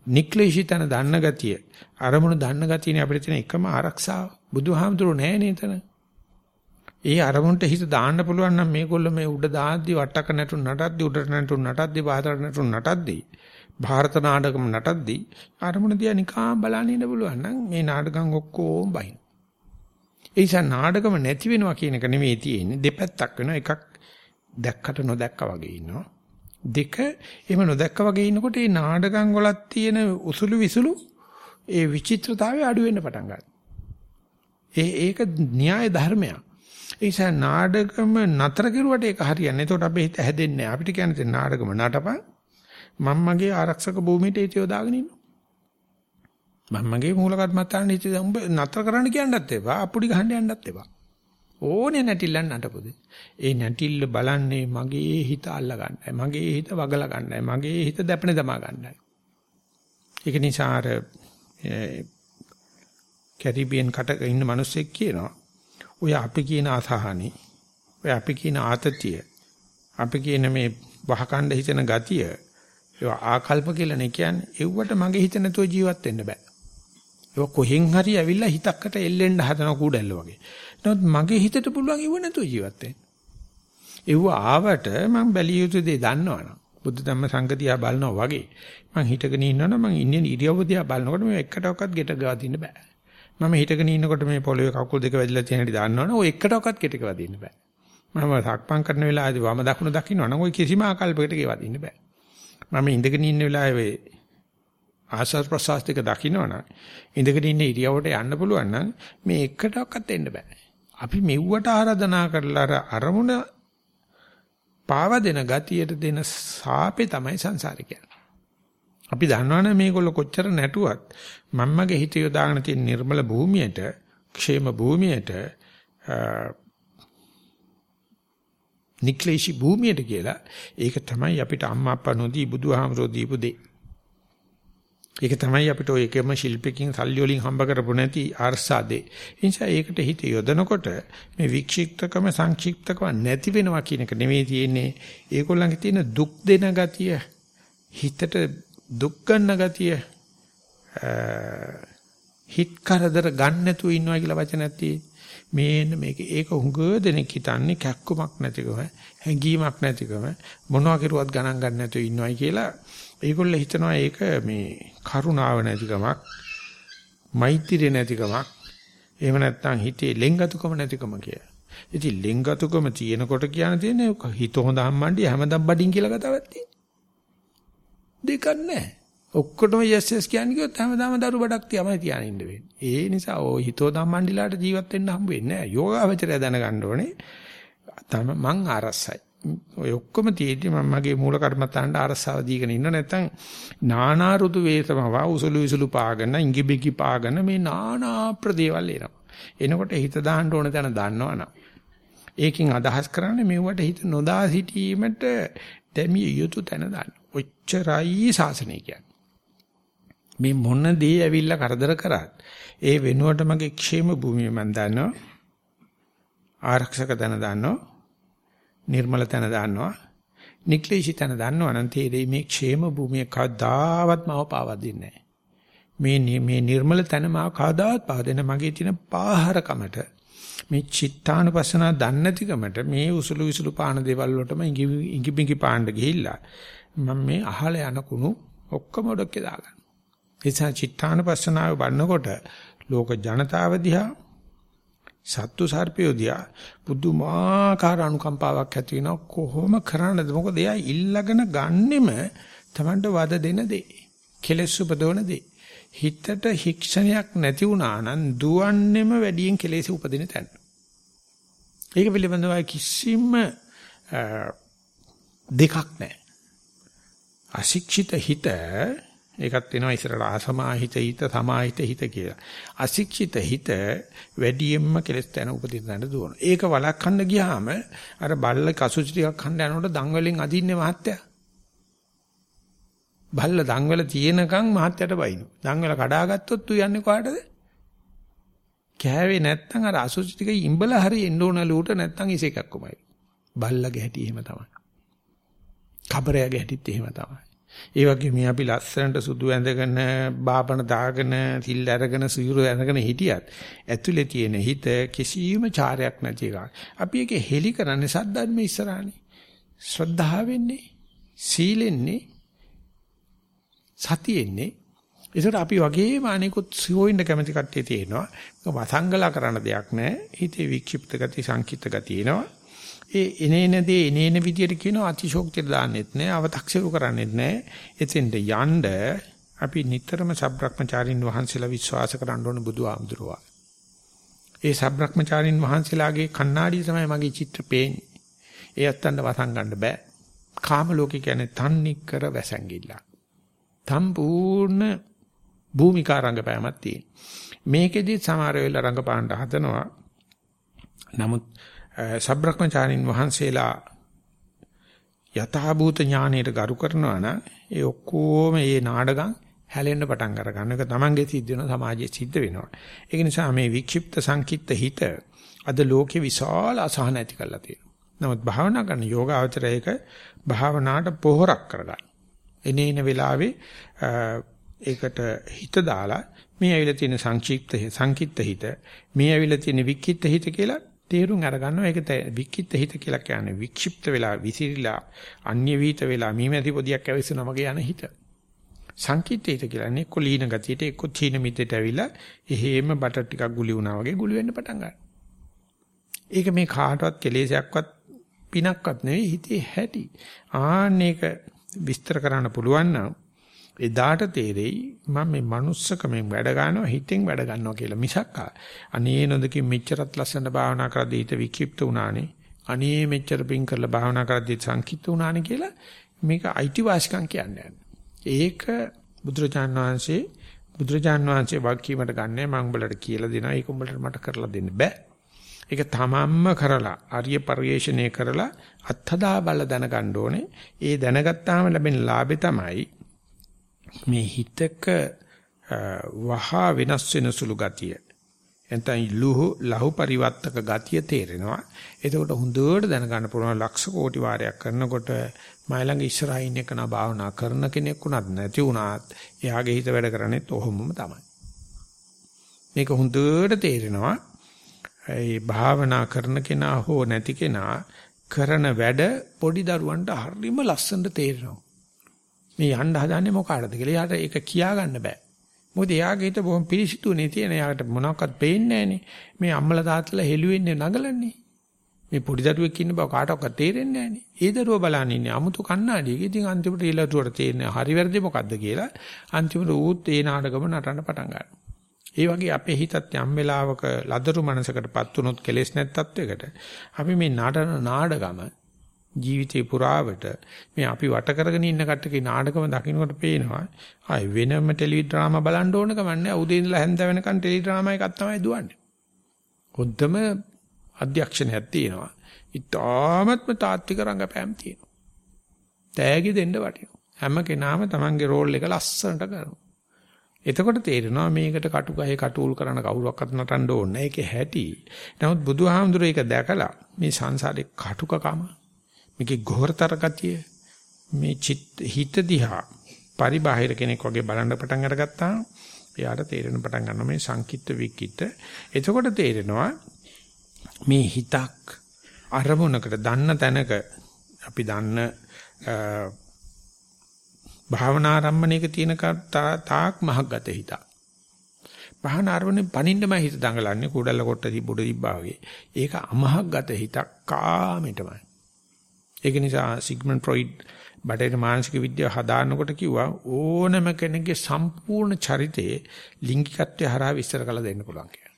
නික්ලේශිතන දන්න ගතිය. අරමුණු දන්න ගතියනේ අපිට තියෙන එකම ආරක්ෂාව. බුදුහාමුදුරුවෝ නැහැ නේතන. ඒ අරමුණට හිත දාන්න පුළුවන් නම් මේගොල්ලෝ මේ උඩ දාද්දි වට්ටක නැටුම් නටද්දි උඩට නැටුම් නටද්දි පහතට නැටුම් නටද්දි ಭಾರತ නාටකම් නටද්දි අරමුණ දිහා නිකම් බලන්න ඉන්න පුළුවන් නම් මේ නාටකම් ඔක්කොම බයින්. ඒ නිසා නාටකම නැති වෙනවා කියන එක නෙමෙයි තියෙන්නේ දෙපැත්තක් වෙනවා එකක් දැක්කට නොදැක්කා වගේ ඉන්නවා. දෙක එහෙම නොදැක්කා වගේ ඉන්නකොට මේ නාටකම් වලත් තියෙන උසුළු විසුළු ඒ විචිත්‍රතාවය අඩු වෙන්න පටන් ගන්නවා. ඒ ඒක න්‍යාය ධර්මයක්. ඒ නිසා නාඩගම නතර කෙරුවට ඒක හරියන්නේ. එතකොට අපේ හිත හැදෙන්නේ නැහැ. අපිට කියන්නේ නාඩගම නටපන්. මම මගේ ආරක්ෂක භූමියට ඒතිය දාගෙන ඉන්නවා. මම මගේ මූල කර්මත්තාන හිත උඹ නතර කරන්න කියන්නත් එපා. අපුඩි ගහන්න යන්නත් එපා. ඕනේ නැටිල්ලන් නටපොදේ. ඒ නැටිල්ල බලන්නේ මගේ හිත අල්ල ගන්නයි. මගේ හිත වගලා ගන්නයි. මගේ හිත දැපෙන දමා ගන්නයි. ඒක නිසා අර කැරිබියන් කටක ඉන්න මිනිස්සෙක් කියනවා ඔය අපි කියන අසහනි ඔය අපි කියන ආතතිය අපි කියන මේ වහකණ්ඩ හිතන ගතිය ඒවා ආකල්ප කියලා නේ කියන්නේ එව්වට මගේ හිත නැතුව ජීවත් වෙන්න බෑ ඒක කොහෙන් හරි ඇවිල්ලා හිතක්කට එල්ලෙන්න හදන කූඩැල්ල වගේ නමුත් මගේ හිතට පුළුවන් ඉව නැතුව ජීවත් වෙන්න එව්ව ආවට මම බැලිය යුතු දේ දන්නවනම් බුද්ධ ධම්ම සංගතිය බලනවා වගේ මං හිතගෙන ඉන්නවනම් මං ඉන්නේ ඉරියව්ව දිහා බලනකොට මේ එකටවත් ගෙට ගාදින්න බෑ මම හිටගෙන ඉන්නකොට මේ පොළවේ කකුල් දෙක වැදිලා තියෙන හැටි දන්නවනේ ඔය එකටවත් කෙටක වදින්න බෑ. මම සක්මන් කරන වෙලාවේදී වම දකුණ දකින්නවනම් ඔය කිසිම ආකල්පයකට ගෙවදින්න බෑ. මම ඉඳගෙන ඉන්න වෙලාවේ ආස්වාද ප්‍රසවාස දෙක දකින්නවනම් ඉඳගෙන ඉන්න ඉරියවට යන්න පුළුවන් නම් මේ එකටවත් එන්න බෑ. අපි මෙව්වට ආරාධනා කරලා අර අරමුණ පාව දෙන ගතියට දෙන සාපේ තමයි සංසාරේ කියන්නේ. අපි දන්නවනේ මේගොල්ල කොච්චර නැටුවත් මම්මගේ හිත යොදාගෙන තියෙන නිර්මල භූමියට, ക്ഷേම භූමියට, නික්ලේශී භූමියට කියලා ඒක තමයි අපිට අම්මා අප්පා නොදී බුදුහාමරෝ දීපු දෙය. ඒක තමයි අපිට ඔය එකම ශිල්පිකින් සල්ලි වලින් හම්බ කරපො නැති අර්සාදේ. ඒ නිසා ඒකට හිත යොදනකොට මේ වික්ෂිප්තකම සංක්ෂිප්තකම නැති වෙනවා කියන එක නෙවෙයි තියෙන්නේ. ඒගොල්ලන්ගේ තියෙන දුක් දෙන ගතිය, හිතට දුක් ගන්න ගතිය, හිත කරදර ගන්න නැතුව ඉන්නවා කියලා වචනක් තියෙන්නේ. මේන්න මේක ඒක හුඟ දෙනෙක් හිතන්නේ කැක්කමක් නැතිකම හැඟීමක් නැතිකම මොනවා කරුවත් ගණන් ගන්න නැතුව ඉන්නවයි කියලා ඒගොල්ලෝ හිතනවා ඒක මේ කරුණාව නැතිකමක් මෛත්‍රිය නැතිකමක් එහෙම නැත්නම් හිතේ ලෙන්ගතුකම නැතිකම කියලා. ඉතින් ලෙන්ගතුකම තියෙනකොට කියන තියෙන්නේ හිත හොඳ හම්බන්ඩි හැමදාම බඩින් කියලා කතාවක් තියෙන්නේ. දෙකක් නැහැ. ඔක්කොටම yes yes කියන්නේ කිව්වොත් හැමදාම දරු බඩක් තියමයි තියාගෙන ඉන්න වෙන්නේ. ඒ නිසා ඔය හිතෝ ධම්මණ්ඩිලාට ජීවත් වෙන්න හම්බ වෙන්නේ නැහැ. යෝගාවචරය දැනගන්න ඕනේ. තම මං ආරස්සයි. ඔය ඔක්කොම තියෙද්දි මම මගේ මූල කර්මත්තාන්ට ආරස්සාව දීගෙන ඉන්න නැත්නම් නානා ඍතු වේතමව උසුළු විසුළු පාගන ඉඟිබිගි පාගන මේ නානා ප්‍රදේවල් එනවා. එනකොට හිත දාන්න ඕන තැන දන්නවනම් ඒකෙන් අදහස් කරන්නේ මෙවට හිත නොදා සිටීමට දැමිය යුතු තැන දාන්න. ඔච්චරයි සාසනය කියන්නේ. මේ මොන දේ ඇවිල්ලා කරදර කරත් ඒ වෙනුවට මගේ ക്ഷേම භූමිය මම දන්නවා ආරක්ෂක තැන දන්නවා නිර්මල තැන දන්නවා. නික්ලේශී තැන දන්නවා නම් තේරෙයි මේ ക്ഷേම භූමිය කවදාවත් මව පාවා දෙන්නේ මේ මේ නිර්මල තැන මාව කවදාවත් පාවා දෙන්න මගේ තියෙන පාහරකමට මේ චිත්තානුපස්සනා දන්නේ නැතිකමට මේ උසුළු විසුළු පාන දේවල් වලටම ඉඟි ඉඟි බිඟි පාන්න ගිහිල්ලා මම මේ අහල යන කුණු ඔක්කොම ඔඩොක්කේ දාගන්න නිසා චිත්තානුපස්සනාව බලනකොට ලෝක ජනතාව දිහා සත්තු සර්පයෝ දිහා පුදුමාකාර අනුකම්පාවක් ඇති වෙනවා. කොහොම කරන්නද? මොකද එයා ඉල්ලගෙන ගන්නෙම Tamanට වද දෙන දේ කෙලෙස් උපදවන දේ. හිතට හික්ෂණයක් නැති වුණා නම් දුවන්නෙම වැඩියෙන් කෙලෙස් උපදින තැන. ඒක පිළිබඳව කිසිම දෙකක් නැහැ. අශික්ෂිත හිත ඒකත් වෙනවා ඉස්සරට අසමාහිත හිත සමාහිත හිත කියලා. අශික්ෂිත හිත වැඩියෙන්ම කෙලස් තැන උපදින තැනට දුවන. ඒක වළක්වන්න ගියාම අර බල්ල කසුචි ටිකක් කන්න යනකොට දඟවලින් අදින්නේ මහත්තයා. බල්ල දඟවල තියෙනකන් මහත්තයට බයිනු. දඟවල කඩාගත්තොත් තු යන්නේ කොහාටද? කෑවේ නැත්තම් අර අසුචි ටික ඉඹලා හරි එන්න ඕන ලූට නැත්තම් ඉස එකක් කොමයි. බල්ලගේ හැටි එහෙම තමයි. කබරයාගේ හැටිත් එහෙම තමයි. ඒ වගේ මේ අපි ලස්සනට සුදු ඇඳගෙන බාපණ දාගෙන සිල් අරගෙන සිවුරු අරගෙන හිටියත් ඇතුලේ තියෙන හිත කිසියම් චාරයක් නැති එකක්. අපි ඒක හෙලි කරන්නේ සද්ධර්ම ඉස්සරහනේ. ශ්‍රද්ධාවෙන්නේ, සීලෙන්නේ, සතියෙන්නේ. ඒසට අපි වගේම අනිකුත් සිවොින්න කැමති කට්ටිය තියෙනවා. ඒක වසංගලා කරන්න දෙයක් නැහැ. හිතේ වික්ෂිප්ත ගති, සංකීර්ත ගති එනවා. ඒ එනේන දේ එනේන විදියට කියනවා අතිශෝක්තියට දාන්නෙත් නෑ අව탁සිරු කරන්නෙත් නෑ. එතෙන්ට යන්න අපි නිතරම සබ්‍රක්‍මචාරින් වහන්සේලා විශ්වාස කරන්න ඕන බුදු ආමඳුරවා ඒ සබ්‍රක්‍මචාරින් වහන්සේලාගේ කණ්ණාඩිය තමයි මගේ චිත්‍ර පේන්නේ. ඒ අත්තන්න වසන් ගන්න බෑ. කාම ලෝකේ කියන්නේ තන්නේ කර වැසංගිල්ල. සම්පූර්ණ භූමිකා රංගපෑමක් තියෙන මේකෙදි සමහර වෙලාව රංගපාන්න හදනවා. නමුත් සබ්‍රක්‍මචාරින් වහන්සේලා යථාභූත ඥානයට ගරු කරනවා නම් ඒ ඔක්කොම මේ නාඩගම් හැලෙන්න පටන් අර ගන්න එක තමන්ගේ සිද්ධ වෙනවා සමාජයේ සිද්ධ වෙනවා. ඒක නිසා මේ වික්ෂිප්ත සංකිට්ත හිත අද ලෝකේ විශාල අසහන ඇති කරලා තියෙනවා. නමුත් භාවනා කරන යෝගාවචරයක භාවනාවට පොහොරක් කරගන්න. එනේන වෙලාවේ ඒකට හිත දාලා මේ ඇවිල්ලා තියෙන සංක්ෂිප්ත සංකිට්ත හිත මේ ඇවිල්ලා තියෙන වික්කිට හිත කියලා තේරුම් අරගන්නවා ඒක වික්කිත හිත කියලා කියන්නේ වික්ෂිප්ත වෙලා විසිරිලා අන්‍ය වීත වෙලා මීමැසි පොදියක් ඇවිස්සනවා වගේ යන හිත. සංකීර්ත හිත කියන්නේ එක්ක ලීන ගතියට එක්ක චීන මිද්දට ඇවිල්ලා එහෙම බටර් ටිකක් ගුලි වුණා වගේ ගුලි වෙන්න පටන් ගන්නවා. ඒක මේ කාටවත් කෙලෙසයක්වත් පිනක්වත් නෙවෙයි හිතේ හැටි. ආන්න ඒක විස්තර කරන්න පුළුවන් නම් එදාට තේරෙයි මම මේ manussකමෙන් වැඩ ගන්නවා හිතෙන් වැඩ ගන්නවා කියලා මිසක් අනේ නොදකින් මෙච්චරත් ලස්සන භාවනා කරද්දී හිත වික්ෂිප්ත වුණානේ අනේ මෙච්චර පිං කරලා භාවනා කරද්දී සංකීර්ත වුණානේ කියලා මේක අයිතිවාසිකම් කියන්නේ. ඒක බුදුරජාන් වහන්සේ බුදුරජාන් වහන්සේ වාක්‍යයකට ගන්නෑ මම උඹලට කියලා දෙනවා ඒක උඹලට මට කරලා දෙන්න බෑ. ඒක තමන්ම කරලා ආර්ය පරිශ්‍රණය කරලා අත්හදා බල දැනගන්න ඕනේ. ඒ දැනගත්තාම ලැබෙන ලාභේ තමයි මේ හිතක වහා වෙනස් වෙන සුළු ගතිය. එතන ලුහු ලහු පරිවර්තක ගතිය තේරෙනවා. එතකොට හොඳට දැනගන්න පුළුවන් ලක්ෂ කෝටි වාරයක් කරනකොට මයි ළඟ ඉස්සරහින් එකන භාවනා කරන කෙනෙක් උනත් නැති උනත් එයාගේ හිත වැඩ කරන්නේත් ඔහොමම තමයි. මේක හොඳට තේරෙනවා. ඒ භාවනා කරන කෙනා හෝ නැති කෙනා කරන වැඩ පොඩි දරුවන්ට හරිම ලස්සනට තේරෙනවා. මේ යන්න හදන්නේ මොකාටද කියලා. එයාට ඒක කියා ගන්න බෑ. මොකද එයාගේ හිත බොහොම පිරිසිදුනේ තියෙන. එයාට මොනවක්වත් පේන්නේ නැහනේ. මේ අම්මලා තාත්තලා හෙළුවෙන්නේ නගලන්නේ. මේ පොඩි දරුවෙක් ඉන්න බව කාටවත් තේරෙන්නේ නැහනේ. ඒ දරුවා බලන් ඉන්නේ අමුතු කණ්ණාඩියක. ඉතින් අන්තිමට ඒ ලතුවට තේරෙන්නේ හරි වැරදි මොකද්ද කියලා. අන්තිමට ඌත් ඒ නාටකම නටන්න පටන් ගන්නවා. ඒ වගේ අපේ හිතත් යම් වෙලාවක ලදරු මනසකටපත් වුනොත් කෙලෙස් නැත්තත්වයකට අපි මේ නටන නාඩගම ජීවිතේ පුරාවට මේ අපි වට කරගෙන ඉන්න කට්ටකේ නාටකම දකින්නකොට පේනවා ආයි වෙනම ටෙලි ඩ්‍රාමා බලන්න ඕන කමන්නේ උදේ ඉඳලා හැන්ද වෙනකන් ටෙලි ඩ්‍රාමා එකක් තමයි දුවන්නේ. හොද්දම අධ්‍යක්ෂණයක් තියෙනවා. ඉතාමත්ම තාත්වික රංගපෑම් තියෙනවා. තෑගි දෙන්න වටිනවා. හැම කෙනාම Tamange රෝල් එක ලස්සනට කරනවා. එතකොට තේරෙනවා මේකට කටුකහේ කටුල් කරන කවුරක්වත් නටන්න ඕනේ නැහැ. ඒකේ හැටි. නමුත් බුදුහාමුදුරේ ඒක දැකලා මේ සංසාරේ කටුකකම මේකේ ගොහරතර ගතිය මේ චිත් හිත දිහා පරිබාහිර කෙනෙක් වගේ බලන්න පටන් අරගත්තා එයාට තේරෙන පටන් ගන්නවා මේ සංකිට විකිට එතකොට තේරෙනවා මේ හිතක් අරමුණකට දන්න තැනක අපි දන්න භාවනාරම්මණයක තියෙන තාක් මහග්ගත හිතක්. භාවනා අරමුණේ පණින්නමයි හිත දඟලන්නේ කුඩල කොට තිබුඩ තිබ්බා වගේ. ඒක අමහග්ගත හිතක් කාමෙටමයි. ඒක නිසා සිග්මන්ඩ් ෆ්‍රොයිඩ් බටේර මානසික විද්‍යාව හදාන්නකොට කිව්වා ඕනම කෙනෙකුගේ සම්පූර්ණ චරිතයේ ලිංගිකත්වය හරහා විස්තර කරලා දෙන්න පුළුවන් කියලා.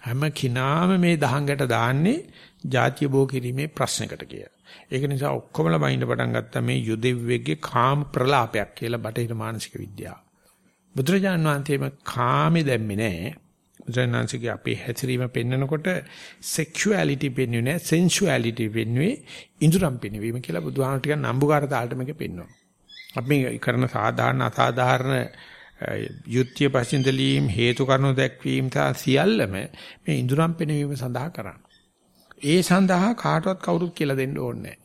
හැම කිනාම මේ දහංගට දාන්නේ ಜಾතිය බෝ කිරීමේ ප්‍රශ්නකට කියලා. ඒක නිසා ඔක්කොමලා බයින්ද පටන් ගත්තා මේ යුදෙව්වෙගේ කාම ප්‍රලාපයක් කියලා බටහිර මානසික විද්‍යාව. බුදුරජාණන් වහන්සේම කාමේ දැම්මේ නැහැ. බුදුරජාණන්සේගේ අපේ හැසිරීම පෙන්නකොට sexuality පෙන්වන්නේ නැහැ sensuality පෙන්වුවේ ඉඳුරම් පෙන්වීම කියලා බුදුහාමර ටිකක් නම්බුකාර තාලට මේක පෙන්වනවා. අපි කරන සාධාරණ අසාධාරණ යුක්තිය පසින්දලීම් හේතු කාරණා දැක්වීම තා සියල්ලම මේ ඉඳුරම් පෙන්වීම සඳහා කරන්නේ. ඒ සඳහා කාටවත් කවුරුත් කියලා දෙන්න ඕනේ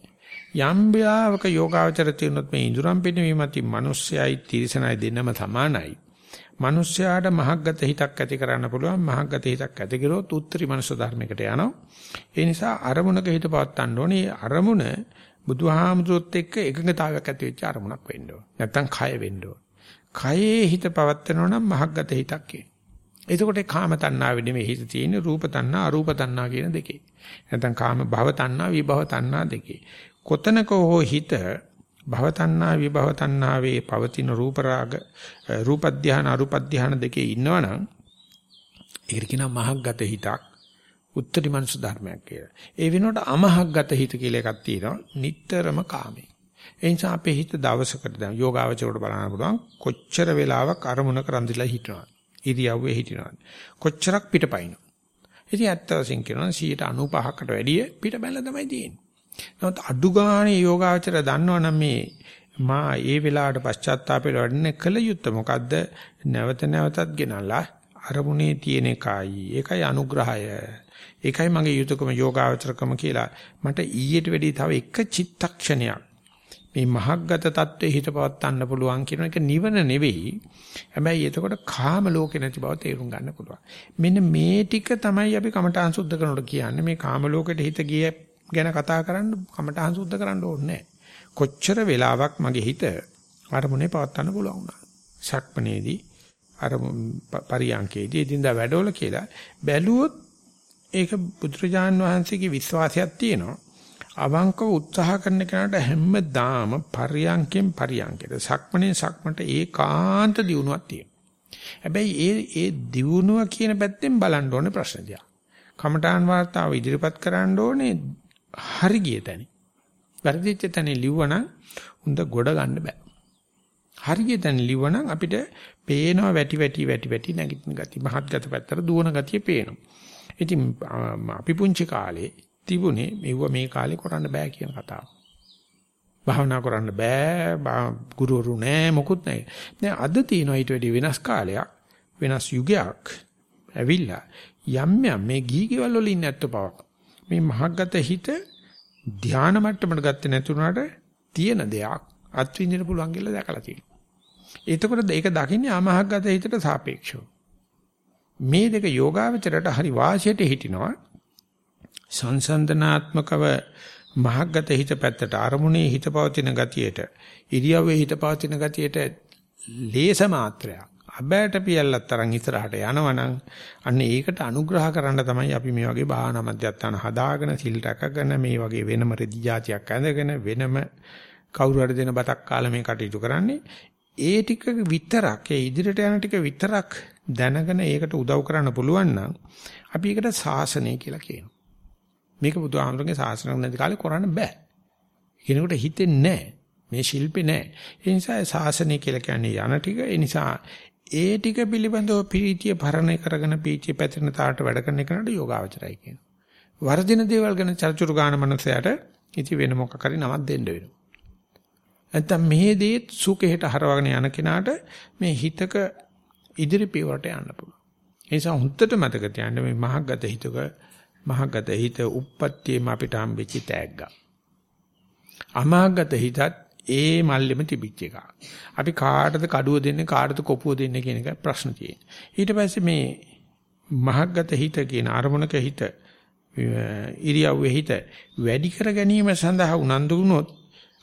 යම් ව්‍යාවක යෝගාවචර තියෙනොත් මේ ඉඳුරම් පෙන්වීම අතින් මිනිස්සයයි තිරසනයි දෙන්නම සමානයි. මිනිස්යාට මහග්ගත හිතක් ඇති කරන්න පුළුවන්. මහග්ගත හිතක් ඇති කරොත් උත්තරී මනුෂ්‍ය ධර්මයකට යනවා. ඒ නිසා අරමුණක හිත පවත්තන්න ඕනේ. අරමුණ බුදුහාමුදුරුවොත් එක්ක එකඟතාවයක් ඇති වෙච්ච අරමුණක් වෙන්න ඕන. නැත්තම් කය වෙන්න ඕන. කයේ හිත පවත්තනවා නම් මහග්ගත හිතක් කියන එතකොට කාම තණ්හාවෙ නෙමෙයි හිත තියෙන්නේ. රූප තණ්හා අරූප තණ්හා කියන දෙකේ. නැත්තම් කාම භව තණ්හා විභව තණ්හා දෙකේ. කොතනක හෝ හිත භව තණ්හා විභව තණ්හාවේ පවතින රූප රාග රූප ධාන අරූප ධාන දෙකේ ඉන්නවනම් ඒකට කියනවා මහග්ගත හිතක් උත්තරී මනස ධර්මයක් කියලා. ඒ වෙනුවට අමහග්ගත හිත කියලා එකක් තියෙනවා. නිටතරම කාමේ. ඒ නිසා අපේ හිත දවසකට දැන් යෝගාවචරයට බලන්න පුළුවන් කොච්චර වෙලාවක් අරමුණක රඳිලා හිටනවා. ඉරියව්වේ හිටිනවා. කොච්චරක් පිටපයින්නවා. ඉතින් ඇත්ත වශයෙන් කියනවා 95කට වැඩිය පිට බැලලා තමයි තියෙන්නේ. නමුත් අඩු ගානේ යෝගාචර දන්නවනම් මේ මා ඒ වෙලාවට පශ්චාත්තාපයට වඩන්නේ කල යුත්තේ මොකද්ද? නැවත නැවතත් ගෙනලා අරමුණේ තියෙන එකයි. ඒකයි අනුග්‍රහය. ඒකයි මගේ යුතුයකම යෝගාචරකම කියලා. මට ඊට වැඩි තව එක චිත්තක්ෂණයක් මේ මහග්ගත தත්ත්වයේ හිත පවත්වන්න පුළුවන් කියන එක නිවන නෙවෙයි. හැබැයි එතකොට කාම ලෝකේ නැති බව තේරුම් ගන්න පුළුවන්. මෙන්න මේ ටික තමයි අපි කමඨාන් සුද්ධ කරනකොට කියන්නේ. මේ කාම ලෝකෙට හිත ගිය ගැන කතා කරන්න කමටහන් සුද්ධ කරන්න ඕනේ කොච්චර වෙලාවක් මගේ හිත අරමුණේ පවත්වන්න පුළුවන් වුණා. ශක්මනේදී අර පරියංකේදී එදින්දා වැඩවල කියලා බැලුවොත් ඒක බුදුරජාන් වහන්සේගේ විශ්වාසයක් තියෙනවා. අවංකව උත්සාහ කරන කෙනාට හැමදාම පරියන්කෙන් පරියන්කයට සක්මණෙන් සක්මට ඒකාන්ත දියුණුවක් තියෙනවා. හැබැයි ඒ ඒ දියුණුව කියන පැත්තෙන් බලන්න ඕනේ ප්‍රශ්න දිහා. කමඨාන් වාර්තාව ඉදිරිපත් කරන්න ඕනේ හරි ගිය තැන. වැරදිච්ච තැන ලිව්වනම් උන්ද ගොඩ ගන්න බෑ. හරි ගිය තැන ලිව්වනම් අපිට පේනවා වැටි වැටි වැටි වැටි නැගිටින ගතිය. මහත්ගත පැත්තට දුවන ගතිය පේනවා. ඉතින් අපි පුංචි කාලේ තිබුණේ මෙව්ව මේ කාලේ කරන්න බෑ කියන කතාව. භාවනා කරන්න බෑ, ගුරුවරු නෑ, මොකුත් නෑ. දැන් අද තියෙනවා ඊට වැඩි වෙනස් කාලයක්, වෙනස් යුගයක් ඇවිල්ලා යම් යම් මේ ගීගෙවල් වල ඉන්න ඇත්ත පවක්. මේ මහග්ගත හිත ධානා මට්ටමට ගත්තේ නැතුණාට තියෙන දෙයක් අත්විඳින්න පුළුවන් කියලා දැකලා තියෙනවා. එතකොට ඒක දකින්නේ අමහග්ගත හිතට සාපේක්ෂව. මේ දෙක යෝගාවචරයට හරි වාසියට හිටිනවා. සංසන්දනාත්මකව මහග්ගත හිත පැත්තට අරමුණේ හිත පවතින ගතියට ඉරියව්වේ හිත පවතින ගතියට ලේස මාත්‍රයක් අබෑට පියල්ලක් තරම් ඉස්සරහට යනවනම් අන්න ඒකට අනුග්‍රහ කරන්න තමයි අපි මේ වගේ භාවනා මධ්‍යස්ථාන හදාගෙන සිල් රැකගෙන මේ වගේ වෙනම රෙදි જાතියක් ඇඳගෙන වෙනම කවුරු හරි දෙන බතක් කාලා මේ කටයුතු කරන්නේ ඒ ටික විතරක් ඒ ඉදිරියට යන ටික විතරක් දැනගෙන ඒකට උදව් කරන්න පුළුවන් නම් අපි ඒකට සාසනය කියලා කියනවා. මේක බුදුහාමරගේ සාසනයක් නැති කාලේ කරන්න බෑ. කෙනෙකුට හිතෙන්නේ නැහැ. මේ ශිල්පේ නැහැ. ඒ නිසා සාසනය කියලා කියන්නේ යන ටික. ඒ නිසා ඒ ටික පිළිබඳව ප්‍රීතිය පරණ කරගෙන ප්‍රීතිය පැතිරෙන තාට වැඩ කරන එකට යෝගාවචරයි කියනවා. වර්ධින දේවල් ගැන චර්චුරු ගාන මනසයට ඉති වෙන මොකක් හරි නමක් දෙන්න වෙනවා. නැත්තම් මේ දේ සුඛයට හරවගෙන යන කෙනාට මේ හිතක ඉදිරි පියවරට යන්න පුළුවන්. ඒ නිසා හුත්තට මතක තියාගන්න මේ මහග්ගත හිතක මහග්ගත හිත උප්පත්තියම අපිට හම්බෙච්ච තෑග්ග. අමහග්ගත හිතත් ඒ මල්ලෙම තිබිච්ච එක. අපි කාටද කඩුව දෙන්නේ කාටද කොපුව දෙන්නේ කියන එක ප්‍රශ්න තියෙනවා. ඊට පස්සේ මේ මහග්ගත හිත කියන අරමුණක හිත ඉරියව්වේ හිත වැඩි කර ගැනීම සඳහා උනන්දු වුණොත්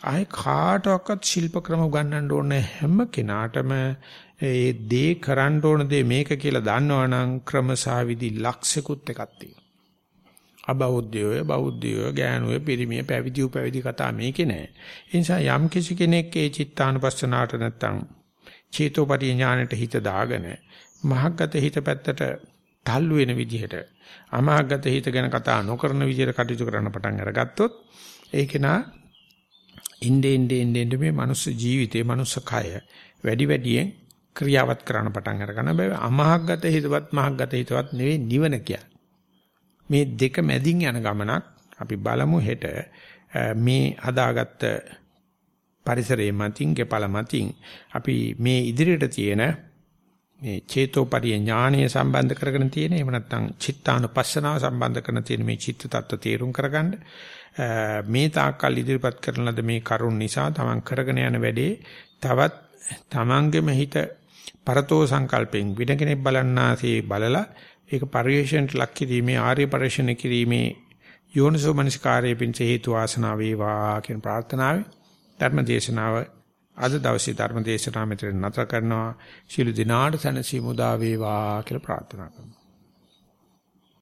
ආයේ කාටවත් ශිල්ප ක්‍රම උගන්වන්න ඕනේ හැම කෙනාටම ඒ දේ කරන්න ඕන දේ මේක කියලා දන්නවනම් ක්‍රමසාවිදි ලක්ෂිකුත් එකක් තියෙනවා. අබෞද්ධයෝ බෞද්ධයෝ ගෑනුවේ පිරිමිය පැවිදි උපැවිදි කතා මේකේ නෑ. ඒ නිසා යම් කිසි කෙනෙක් ඒ චිත්තානුපස්සනාවට නැත්තම් චේතෝපටි ඥාණයට හිත දාගෙන මහග්ගත හිත පැත්තට තල්ලු වෙන විදිහට අමහග්ගත හිත ගැන කතා නොකරන විදිහට කටයුතු කරන්න පටන් අරගත්තොත් ඒක නා ඉnde inde inde inde මේ මනුස්ස ජීවිතේ මනුස්ස කය වැඩි වැඩියෙන් ක්‍රියාවත් කරන්න පටන් අර ගන්න බෑ අමහග්ගත හිතවත් මහග්ගත හිතවත් නෙවෙයි නිවන කියන්නේ මේ දෙක මැදින් යන ගමනක් අපි බලමු හෙට මේ හදාගත්ත පරිසරයේ මතින් ගෙපල මතින් අපි මේ ඉදිරියට තියෙන මේ චේතෝපරිය ඥානීය සම්බන්ධ කරගෙන තියෙන එහෙම නැත්නම් චිත්තානුපස්සනාව සම්බන්ධ කරන තියෙන මේ චිත්ත tattwa තේරුම් කරගන්න. මේ තාක්කල් ඉදිරිපත් කරන ලද මේ කරුණ නිසා තමන් කරගෙන යන වැඩේ තවත් තමන්ගේම හිත පරතෝ සංකල්පෙන් වින කෙනෙක් බලන්නාසේ බලලා ඒක පරිශ්‍රණයට ලක් කිරීමේ ආර්ය පරිශ්‍රණ කිරීමේ යෝනිසෝ මනස්කාරයේ පිංස හේතු ආසනාව වේවා කියන ප්‍රාර්ථනාවයි ධර්ම දේශනාව අද දවසේ ධර්ම දේශනාව මෙතන නතර කරනවා. ශිළු දිනාට සැනසීම උදා වේවා කියලා ප්‍රාර්ථනා කරනවා.